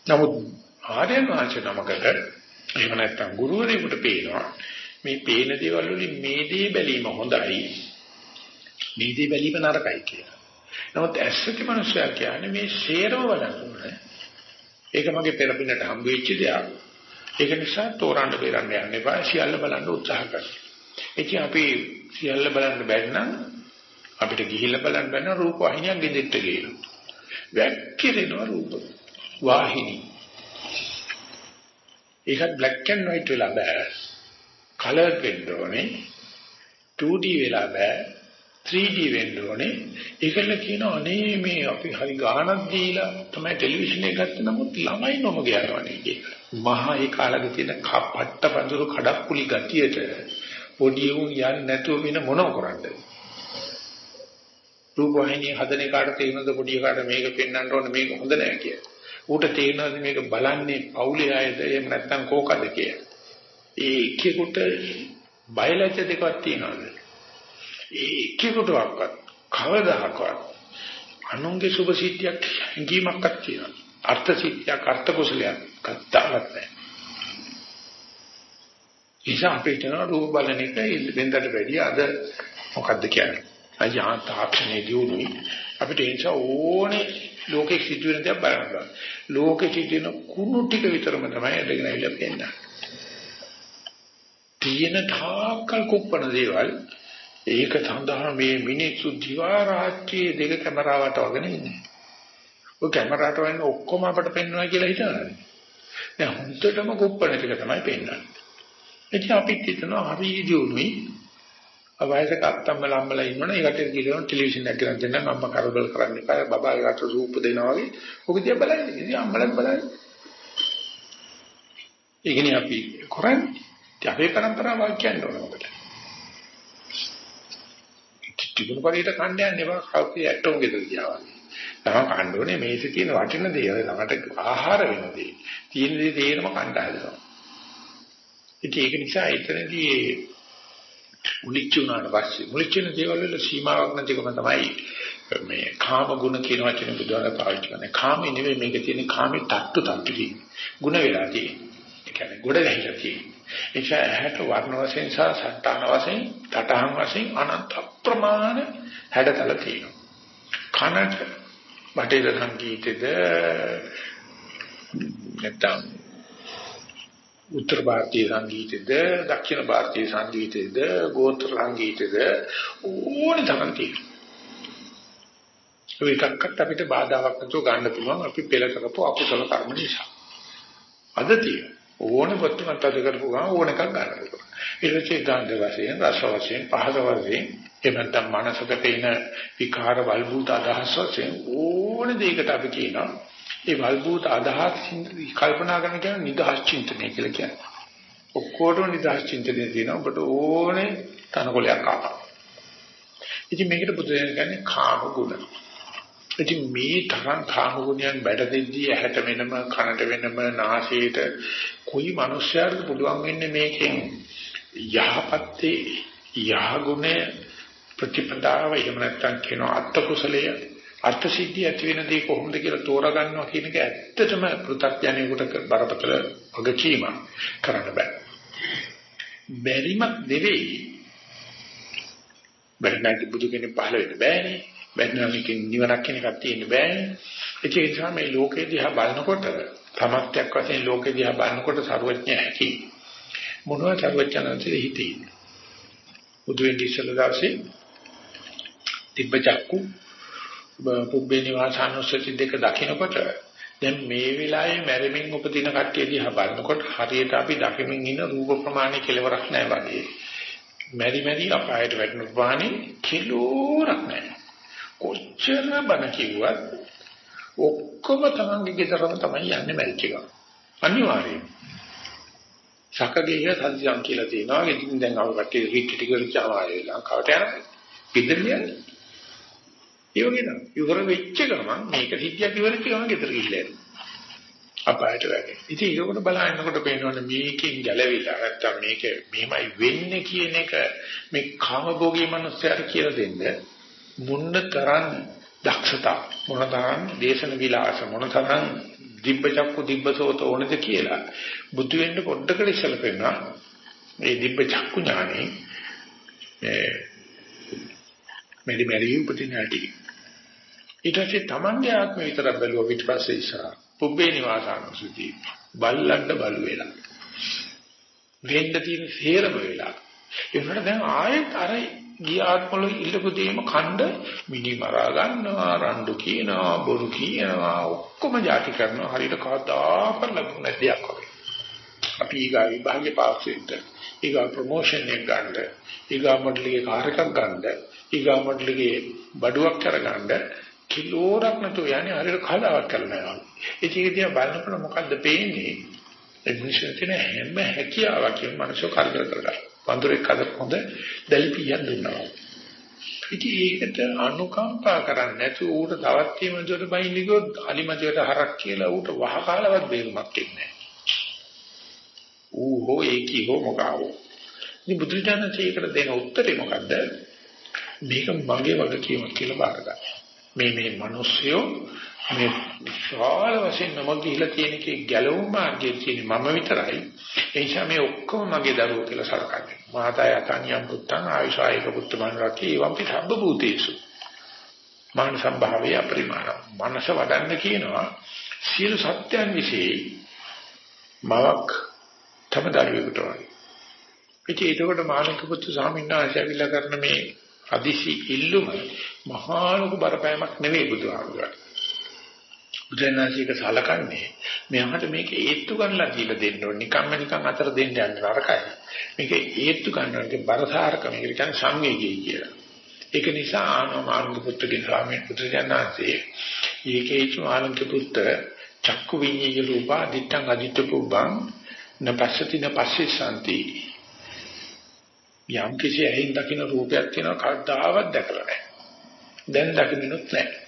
නමුත් ආර්යයන් වහන්සේ නමකට එහෙම නැත්නම් ගුරුවරයෙකුට පේනවා මේ පේන දේවල් වලින් මේ දේ බැලීම හොඳයි. මේ දේ බැලීම නරකයි කියලා. නමුත් ඇස්සති මනුස්සයා කියන්නේ මේ ෂේරව බලන්න ඕනේ. ඒක මගේ පෙරපිනට හම්බ වෙච්ච දෙයක්. ඒක නිසා තෝරන්න බේරන්න යන්න එපා. සියල්ල බලන්න උත්සාහ කරන්න. ඉතින් අපි සියල්ල බලන්න බැරි නම් අපිට ගිහිල්ලා බලන්න බැන්න රූප වාහිනියක් ගෙදෙට්ට ගේනවා. වැක්කිරෙනවා රූප වාහිනී. ඒකත් black and white වෙලා බෑ. colored වෙන්න ඕනේ. 2D වෙලා බෑ. 3D වෙන්න ඕනේ. ඒකල කියනවා අනේ මේ අපි හරි ගාණක් දීලා තමයි ටෙලිවිෂන් එක ගත්ත නමුත් ළමයි නොම ගියනවනේ කියලා. මහා ඒ කාලේ තියෙන කපට්ට පඳුරු කඩප්පුලි ගතියට පොඩි උන් යන්නේ නැතුව වෙන මොනව කරන්නද? රූපවාහිනිය හදන එකට තේරෙනද පොඩි එකට මේක පෙන්වන්න ඕනේ මේක හොඳ නෑ කියලා. ඌට තේරෙනවද මේක බලන්නේ පවුලේ අයද එහෙම නැත්නම් කෝකද කියලා. ඒ එකෙකුට බයලජ්‍ය දෙකක් තියෙනවද? ඒ එකෙකුටවත් කවදාකවත් අනුන්ගේ සුභ සිද්ධියක් හැඟීමක්වත් තියෙනවා. අර්ථ සිද්ධියක් අර්ථ කුසලයක් කත්තාවක් නැහැ. ඉතින් අපිට නෝ රූප බලන එක වෙනදට වැඩිය අද මොකද්ද කියන්නේ? අයියා තාක්ෂණයේ දියුණුවයි අපිට ඒ නිසා ඕනේ ලෝකෙ සිදුවෙන දේ බලන්න. ලෝකෙ සිදුවෙන කුණු ටික විතරම තමයි අදගෙන ඇවිල්ලා පෙන්නන්නේ. තියෙන තාක්කල් කුප්පන දේවල් ඒක සඳහා මේ මිනිස්සු දිවා රාත්‍රියේ දෙක කැමරාවට වගෙන ඉන්නේ. ඔය කැමරාවට වයින් ඔක්කොම අපට පෙන්වනවා කියලා හිතනවා. දැන් හොඳටම කුප්පන ටික තමයි පෙන්වන්නේ. ඉතින් අපිත් හිතනවා හරි දියුණුයි. අවයසක අත්තම්ම ලම්බලා ඉන්නවනේ ඒකට කියලා ටෙලිවිෂන් එකක් ගන්න දෙන්න අම්මා කරබල් කරන්න එපා බබාගේ කට සූප් දෙනවා වගේ ඔක දිහා බලන්න ඉතින් අම්මලත් බලන්න ඒකනේ අපි කරන්නේ අපේ પરම්පරාවක් කියන්න ඕන ඔකට තිබුණු පරිදි කණ්ඩ යන්නේ බා කවුරු ඇටෝම් ගෙදර ගියා වගේ තමයි කන්න ඕනේ මේකේ තියෙන වටින දේ ළඟට ආහාර වෙන දේ තියෙන දේ තේරම කණ්ඩ හදනවා ඉතින් ඒක නිසා එතනදී මුලිච්ච උනාට පස්සේ මුලිච්ච වෙන දේවල් වල සීමාවක් නැතිකම තමයි මේ කාම ගුණ කියන වචනේ බුදුහාම පාවිච්චි කරන්නේ. කාමේ නෙවෙයි මේක තියෙන්නේ කාමේ තට්ටු තට්ටු තියෙන්නේ. ගුණ වෙලා තියෙන්නේ. ඒ කියන්නේ ගොඩ ගැහිලා තියෙන්නේ. ඒ නිසා ඇහැට වර්ණ වශයෙන් සහ සටහන වශයෙන් තටහන් වශයෙන් අනන්ත ප්‍රමාණ හැඩතල තියෙනවා. කනට බටේර සංගීතෙද නැත්නම් උත්තර ಭಾರತೀಯ සංගීතෙද දක්ෂිණ ಭಾರತೀಯ සංගීතෙද ගෝත්‍ර සංගීතෙද ඕනේ තරම් තියෙනවා. ඒකක්වත් අපිට බාධාවක් නැතුව ගන්න පුළුවන් අපි පෙළ කරපු අකුසල කර්ම නිසා. අද තියෙන ඕනේ පොත්තුමත් අද කරපු ගමන් ඕන එකක් ගන්න පුළුවන්. ඊළඟට ගන්ධ වශයෙන් රස වශයෙන් පහස වශයෙන් එහෙම නැත්නම් මනසක තියෙන විකාර වල්බූත අදහස් වශයෙන් ඕනේ දෙයකට අපි කියනවා ඒ වල්බූත අදහස් කල්පනා කරන කියන නිදහස් චින්තනය කියලා කියන්නේ. ඔක්කොටම නිදහස් චින්තනය තියෙනවා. ඔබට ඕනේ තනකොලයක් ආවා. ඉතින් මේකට බුදුදහම කියන්නේ කාම ගුණ. ඉතින් මේ තරම් කාම ගුණයන් බැඩ දෙද්දී ඇහැට වෙනම කනට වෙනම නාසයට කොයි මිනිස්යාට පුළුවන් වෙන්නේ මේකෙන් යහපත්තේ යහගුණ ප්‍රතිපදාව එහෙම නැත්නම් කියනවා අත්ත කුසලය අර්ථ සිද්ධිය ඇති වෙන දේ කොහොමද කියලා තෝරගන්නවා කියන එක ඇත්තටම පෘථග්ජනයෙකුට බරපතල වගකීමක් කරන්න බෑ. බැරිමක් නෙවෙයි. බැරිනම් බුදු කෙනෙක් පහළ වෙන්න බෑනේ. බැඳනකින් නිවනක් කියන එකක් තියෙන්න බෑනේ. ඒක නිසා මේ ලෝකේ දිහා බලනකොට තමත්යක් වශයෙන් ලෝකේ දිහා බලනකොට ਸਰවඥ හැකි. මොනවා ਸਰවඥාන්සේ හිතේ. උදේට ඉස්සෙල්ලා දවසේ තිබ්බචක්කු පුබ්බේ නිවාසානුස්සති දෙක දකිනකොට දැන් මේ වෙලාවේ මැරෙමින් උපදින කට්ටිය දිහා බලනකොට හරියට අපි දකිමින් ඉන්න රූප ප්‍රමාණය කෙලවරක් නැහැ වගේ. මැරි මැරි අපායට වැටෙන ප්‍රමාණය කිලෝරක් නැහැ. කොච්චර බණ කිව්වත් ඔක්කොම තමන්ගේ ගෙදරම තමයි යන්නේ මැරිච්ච එක. අනිවාර්යයෙන්. සකගේ සල්සියම් කියලා තියෙනවා. ඉතින් දැන් අපි කට්ටිය රිට් ටික කරලා ආවේ ලංකාවට යනවා. ගෙදරින් ඒ වගේ තමයි. ඉවර වෙච්ච ගමන් මේක සිද්ධියක් ඉවරච්ච ගමන් ගෙදර ගිහිල්ලා එනවා. අපායට වැටේ. ඉතින් ඒකට බලනකොට පේනවනේ මේකෙන් ගැලවිලා නැත්තම් මේක මෙහෙමයි වෙන්නේ කියන එක මේ කාමභෝගී මනුස්සයාට කියලා දෙන්න මුන්න තරම් දක්ෂතාව. මොනතරම් දේශන විලාස මොනතරම් දිබ්බ චක්කු දිබ්බසෝත ඕනද කියලා බුදු වෙන්න පොඩ්ඩකට ඉස්සල පෙන්නවා මේ දිබ්බ චක්කු ඥානේ මේ මෙලි මෙලි උපදින හැටි ඊට පස්සේ තමන්ගේ ආත්ම විතරක් බැලුවා පිටපස්සේ ඉස්සරහ පුබ්බේ නිවාසානුසුති බල්ලන්ට බලු වෙලා. වෙන්න තියෙන සේරම වෙලා. ඒකට දැන් ආයෙත් අර ගිය ආත්මවල ඉල්ලපු දෙයම ඛණ්ඩ මිනි මරා ගන්නවා රණ්ඩු කියනවා බොරු කියනවා ඔක්කොම ಜಾති කරනවා. හරියට කවදාකවත් ලැබුණ දෙයක් වගේ. අපි ඊගා විභාගේ පාස් වෙන්න ඊගා ප්‍රොමෝෂන් එක ගන්න ඊගා මොඩලගේ කාර් එකක් ගන්න ඊගා මොඩලගේ බඩුවක් කරගන්න කිලෝරක් නැතුව යන්නේ හරියට කලාවක් කරනවා ඒක දිහා බලනකොට මොකද්ද පේන්නේ? ඒ මිනිස්සු තියෙන හැම හැකියාවකින් මනස කරදර කරගන්න. වඳුරෙක් අද හොඳ දැලිපියක් දුන්නා. ඉතින් ඒකට අනුකම්පා කරන්නේ නැතුව ඌට තවත් තීමන්තයට බයින්න ගියොත් අලිමතයට හරක් කියලා ඌට වහකාලවත් බේරුමක් එන්නේ ඌ හෝ ඒකී හෝ මොකාවෝ. ඉතින් බුදුචානන්සේකට දෙන උත්තරේ මොකද්ද? මේක මගේ වගකීමක් කියලා බාර ගන්න. මේ මේ මිනිස්සුયો මේ විශාල වශයෙන් නම ගිහිලා තියෙන කේ ගැලවුම් මාර්ගයේ තියෙන මම විතරයි. ඒ නිසා මේ ඔක්කොම මගේ දරුවෝ කියලා සලකන්නේ. මාතා යතනියම් පුත්තං ආයුෂායක පුත්තමන් රකී වම්පි සබ්බ භූතේසු. මාන සම්භාවය අපරිමාණ. මනස වඩන්න කියනවා සියලු සත්‍යයන් વિશે මවක් තම දරුවෙකුට වගේ. ඉතින් ඒකට මානක පුත්තු ස්වාමීන් වහන්සේ අවිලා කරන මේ අදිසි ඉල්ලුම මහා ලොකු බරපෑමක් නෙවෙයි බුදුහාමුදුරනේ. බුදුරජාණන්සේක සලකන්නේ මෙයාට මේක ඒත්තු ගන්නලා දීලා දෙන්න ඕනේ. නිකම්ම නිකම් අතර දෙන්න යන්න නරකයි. මේක ඒත්තු ගන්නවාගේ බරසාරක මේක කියන්නේ සංවේගී කියලා. ඒක නිසා ආනම ආනන්ද පුත්‍රගේ ස්වාමීන් බුදුරජාණන්සේ ඒකේච ආනන්ද පුත්‍ර චක්කු විඤ්ඤය රූපා දිත්තං අදිත්ත පුබ්බං නපස්සති නපස්සේ සම්ති යම් කිසි ඇහින් දකින්න රූපයක් තියෙනවා කවදාවත් දැකලා නැහැ. දැන් දකින්නුත් නැහැ.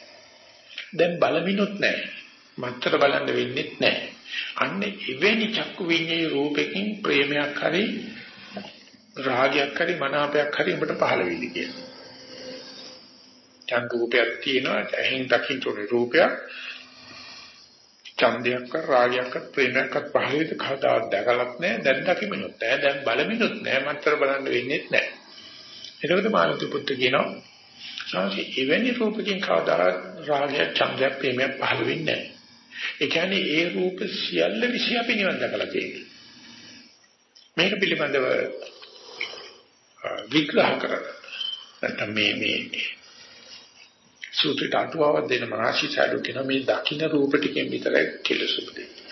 දැන් බලමිනුත් නැහැ. මත්තර බලන්න වෙන්නේ නැහැ. අන්න එවැනි චක්කු විඤ්ඤේ රූපකින් ප්‍රේමයක් හරි රාගයක් හරි මනාපයක් හරි ඔබට පහළ වෙන්නේ කියලා. චන්ද රූපයක් තියෙනවා ඇහෙන් දකින්න උනේ රූපයක් ඡන්දයක් රාගයක් ප්‍රේමයක් පහළ වෙද කවදාවත් දැකලත් නැහැ දැන් දකිමිනුත් නැහැ දැන් බලමිනුත් නැහැ මත්තර බලන්න වෙන්නේ නැහැ. එතකොට මානතු පුත්තු කියනවා සාසි එවැනි රූපකින් කවදාවත් රාගයක් ඡන්දයක් ප්‍රේමයක් පහළ වෙන්නේ නැහැ. ඒ කියන්නේ ඒ රූප සියල්ල විශ්ය අපි නිවන් දැකලා තියෙනවා. මේක පිළිබඳව විග්‍රහ කරන්න. නැත්නම් මේ මේ සූත්‍රයට අටුවාවක් දෙන මහසි සාඩු කියන මේ දකින්න රූප ටිකෙන් විතරයි කෙලෙස් උපදින්නේ.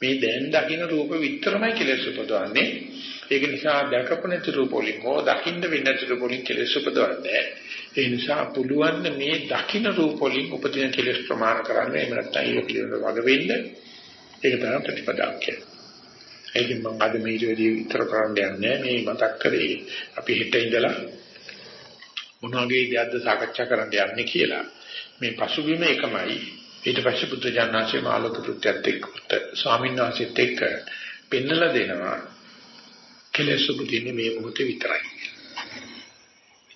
මේ දැන් දකින්න රූප විතරමයි කෙලෙස් උපදවන්නේ. ඒක නිසා දැකපු නැති රූප වලින් හෝ දකින්න වෙන්නේ නැති රූප වලින් කෙලෙස් උපදවන්නේ. ඒ නිසා පුළුවන් මේ දකින්න රූප වලින් උපදින කෙලෙස් ප්‍රමාණ කරන්න එහෙම නැත්නම් ඒක පිළිබඳව වග වෙන්න. ඒක තමයි ප්‍රතිපදාවක් කියන්නේ. ඒකෙන් මම අද මේ ඉතිරි විතර කරන්න යන්නේ මේ මතක් කරේ අපි හෙට ඉඳලා මොන වගේ දෙයක්ද සාකච්ඡා කරන්න යන්නේ කියලා. මේ පසුබිම එකමයි. ඊට පස්සේ බුද්ධ ඥානසේ මාළක පුත්‍යත් එක්ක ස්වාමීන් වහන්සේත් එක්ක පෙන්නලා දෙනවා කෙලෙස් උපදින්නේ මේ මොහොතේ විතරයි.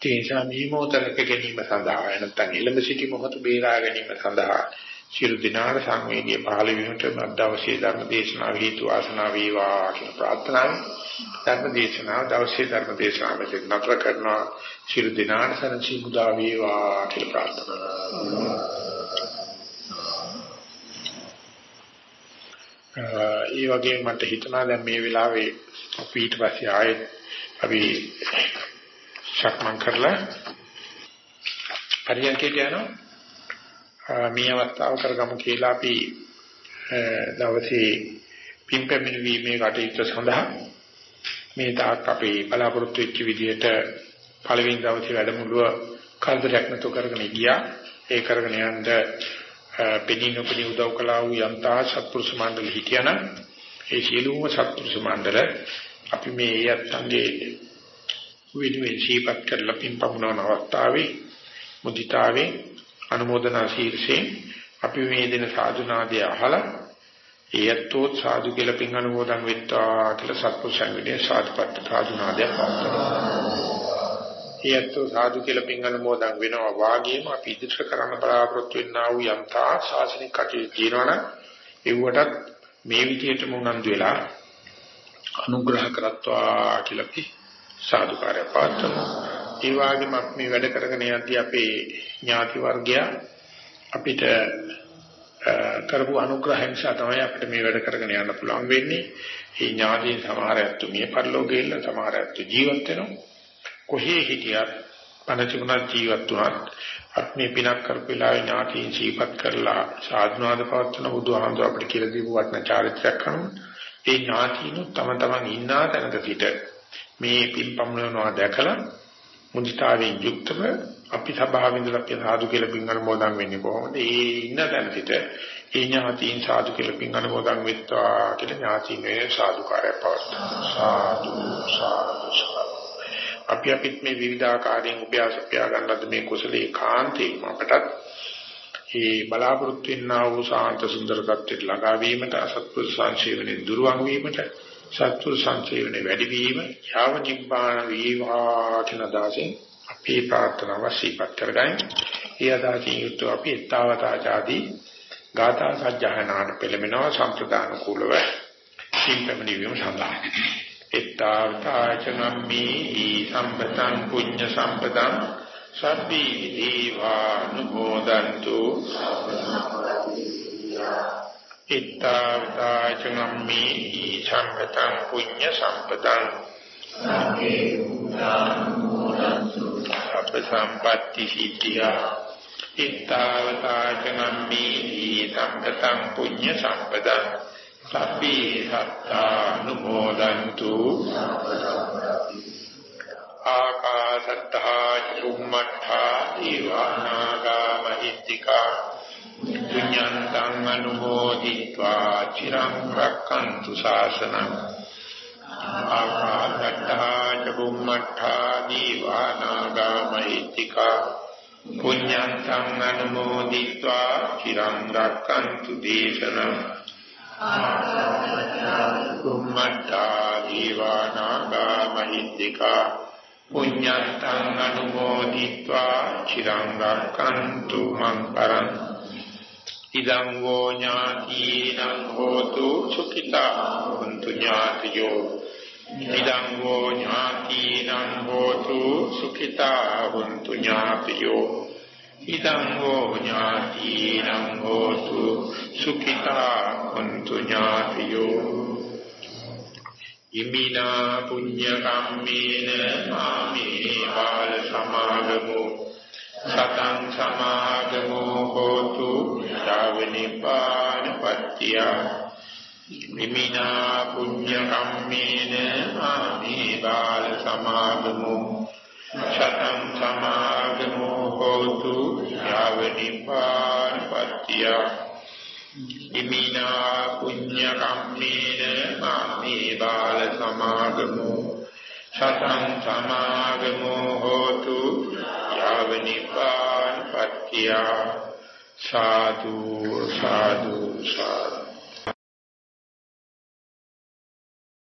ඒ නිසා මේ මොහොත රැක ගැනීම සඳහා නැත්නම් එළඹ සිටි මොහොත බේරා ගැනීම සඳහා සියලු දිනාර සංවේදී පහළ වීමට මද්දවසේ ධර්ම දේශනාව හේතු වාසනා වේවා කියන ප්‍රාර්ථනාවෙන් ධර්ම දේශනාව දවසේ ධර්ම දේශනාව මෙතන නතර කරනවා. සියලු දිනාර සරණසි මුදා වේවා කියලා ප්‍රාර්ථනා ඒ වගේම මට හිතනවා දැන් මේ වෙලාවේ අපි ඊට පස්සේ ආයෙත් අපි සක්මන් කරලා පරියන්කේට යනවා. මේ අවස්ථාව කරගමු කියලා අපි දවසේ පින්පැමිණි වීමේ කටයුතු සඳහා මේ තාක් අපි බලාපොරොත්තු වෙච්ච විදිහට පළවෙනි දවසේ වැඩමුළුව කල්පයක් නැතුව කරගෙන ගියා. ඒ කරගෙන යන්න පෙනී නොපෙනී උදව් කළා වූ යන්තා සත්පුරුෂ මණ්ඩල හිටියනම් ඒ සියලුම සත්පුරුෂ මණ්ඩල අපි මේ යත්තන්ගේ වෙනුවෙන් සීපත් කරලා පින්පමුණවන අවස්ථාවේ මුදිතාවේ අනුමೋದනා ශීර්ෂයෙන් අපි මේ දින සාදුනාදී අහලා ඒත්තෝ සාදු කියලා පින් අනුමෝදන් වෙත්තා කියලා සත්පුරුෂයන් විදිහේ සාදුපත් සාදුනාදී පවත්වනවා. ඒත් සාදු කියලා පින් අනුමෝදන් වෙනවා වාගේම අපි ඉදිරියට කරන්න බලාපොරොත්තු වෙනා වූ යන්තා ශාසනික කටයුතු තියෙනවනම් ඒවටත් මේ විදිහටම උනන්දු වෙලා අනුග්‍රහ කරත්වා කියලා අපි සාදුකාරය පාත්‍රමු. ඒ වගේම අපි මේ වැඩ කරගෙන යද්දී අපේ ඥාති වර්ගය අපිට කරපු අනුග්‍රහය නිසා තමයි අපිට මේ වැඩ කරගෙන යන්න පුළුවන් වෙන්නේ. මේ ඥාතීන් සමහර අයත් මේ පරිලෝකෙilla සමහර අයත් ජීවත් වෙනවා. කොහේ හිටියත් පණතිමුණක් ජීවත් වුණත් අපි මේ පිනක් කරපු වෙලාවේ ඥාතීන් ජීවත් කරලා සාධනාද පවත්වන බුදුහාමුදුර අපිට කියලා දීපු වටිනා චාරිත්‍රාක් කරනවා. ඒ ඥාතීනු තම තමන් ඉන්නා තැනක සිට මේ පින්පමුණනවා දැකලා මුදිතාවෙන් යුක්තව අපි සභාවෙන් ඉඳලා අපි සාදු කියලා පින් අනුමෝදන් වෙන්නේ කොහොමද? ඒ ඉන්න තැන සිට ඒ ඥාතීන් සාදු කියලා පින් අනුමෝදන් වෙත්වා කියලා ඥාතීන් වේ සාදුකාරය පවත්වනවා. සාදු සාදු සාදු. අපි අපිත් මේ විවිධාකාරයෙන් උපයාස උපයා ගන්නද මේ කුසලේ කාන්තේම අපටත් ඒ බලාපොරොත්තු වෙනා වූ සාන්ත සුන්දර තත්ත්වයට ළඟා වීමට අසත්පුරුෂ සංශේවනේ දුරවන් වීමට සත්පුරුෂ සංශේවනේ වැඩි වීම යාව නිබ්බාන වේවා කියන දාසෙන් අපේ ප්‍රාර්ථනාව සිහිපත් කරගන්න. ඒ අදාසින් යුක්ත අපි ඊතාවතාචාදී ගාථා සජ්ජහනාට පෙළඹෙනවා සම්ප්‍රදාන කුලව සිංපමණි වීම සඳහා. ඊතාවතාචනම්මි සම්පතං පුඤ්ඤ සම්පතං සබ්බී දීවානුමෝදන්තු ඉත්තාවතාචනම්මි සම්පතං පුඤ්ඤ සම්පතං අප සම්පatti සිද්ධියා ඉත්තාවතාචනම්මි සම්පතං පුඤ්ඤ සම්පතං සබ්බී සත්තානුමෝදන්තු ආකාසත්තා චුම්මත්තා දීවානාගා මහිත්‍තිකා පුඤ්ඤන්තං අනුමෝදිत्वा චිරං රක්칸තු ශාසනං ආකාශට්ටා චුම්මට්ටා දීවානාගාමෛත්‍තිකා පුඤ්ඤන්තං අනුමෝදිत्वा චිරං රක්칸තු දේශනං ආකාශට්ටා චුම්මට්ටා දීවානාගාමෛත්‍තිකා පුඤ්ඤන්තං අනුමෝදිत्वा චිරං රක්칸තු මං පරන්තු ඉදං වෝ ඥාතිනං හෝතු සුඛිතා හොන්තු ඥාතියෝ ඉදං වෝ ඥාතිනං හෝතු සුඛිතා හොන්තු ඥාතියෝ ඉදං වෝ ඥාතිනං හෝතු සුඛිතා හොන්තු ඥාතියෝ ඉමිනා පුඤ්ඤ කම්මේන මාමේ බාල සමාගමෝ සතං සමාගමෝ හෝතු ශාවනිපාන පත්‍තිය ඉමිනා පුඤ්ඤ කම්මේන මාමේ බාල සමාගමෝ සතං සමාගමෝ හෝතු ශාවනිපාන පත්‍තිය ඉමිනා පුඤ්ඤ කම්මේන මාමේ බාල සමාගමෝ සතං සමාගමෝ හෝතු යාව නිපාන පත්‍තිය සාදු සාදු සාදු.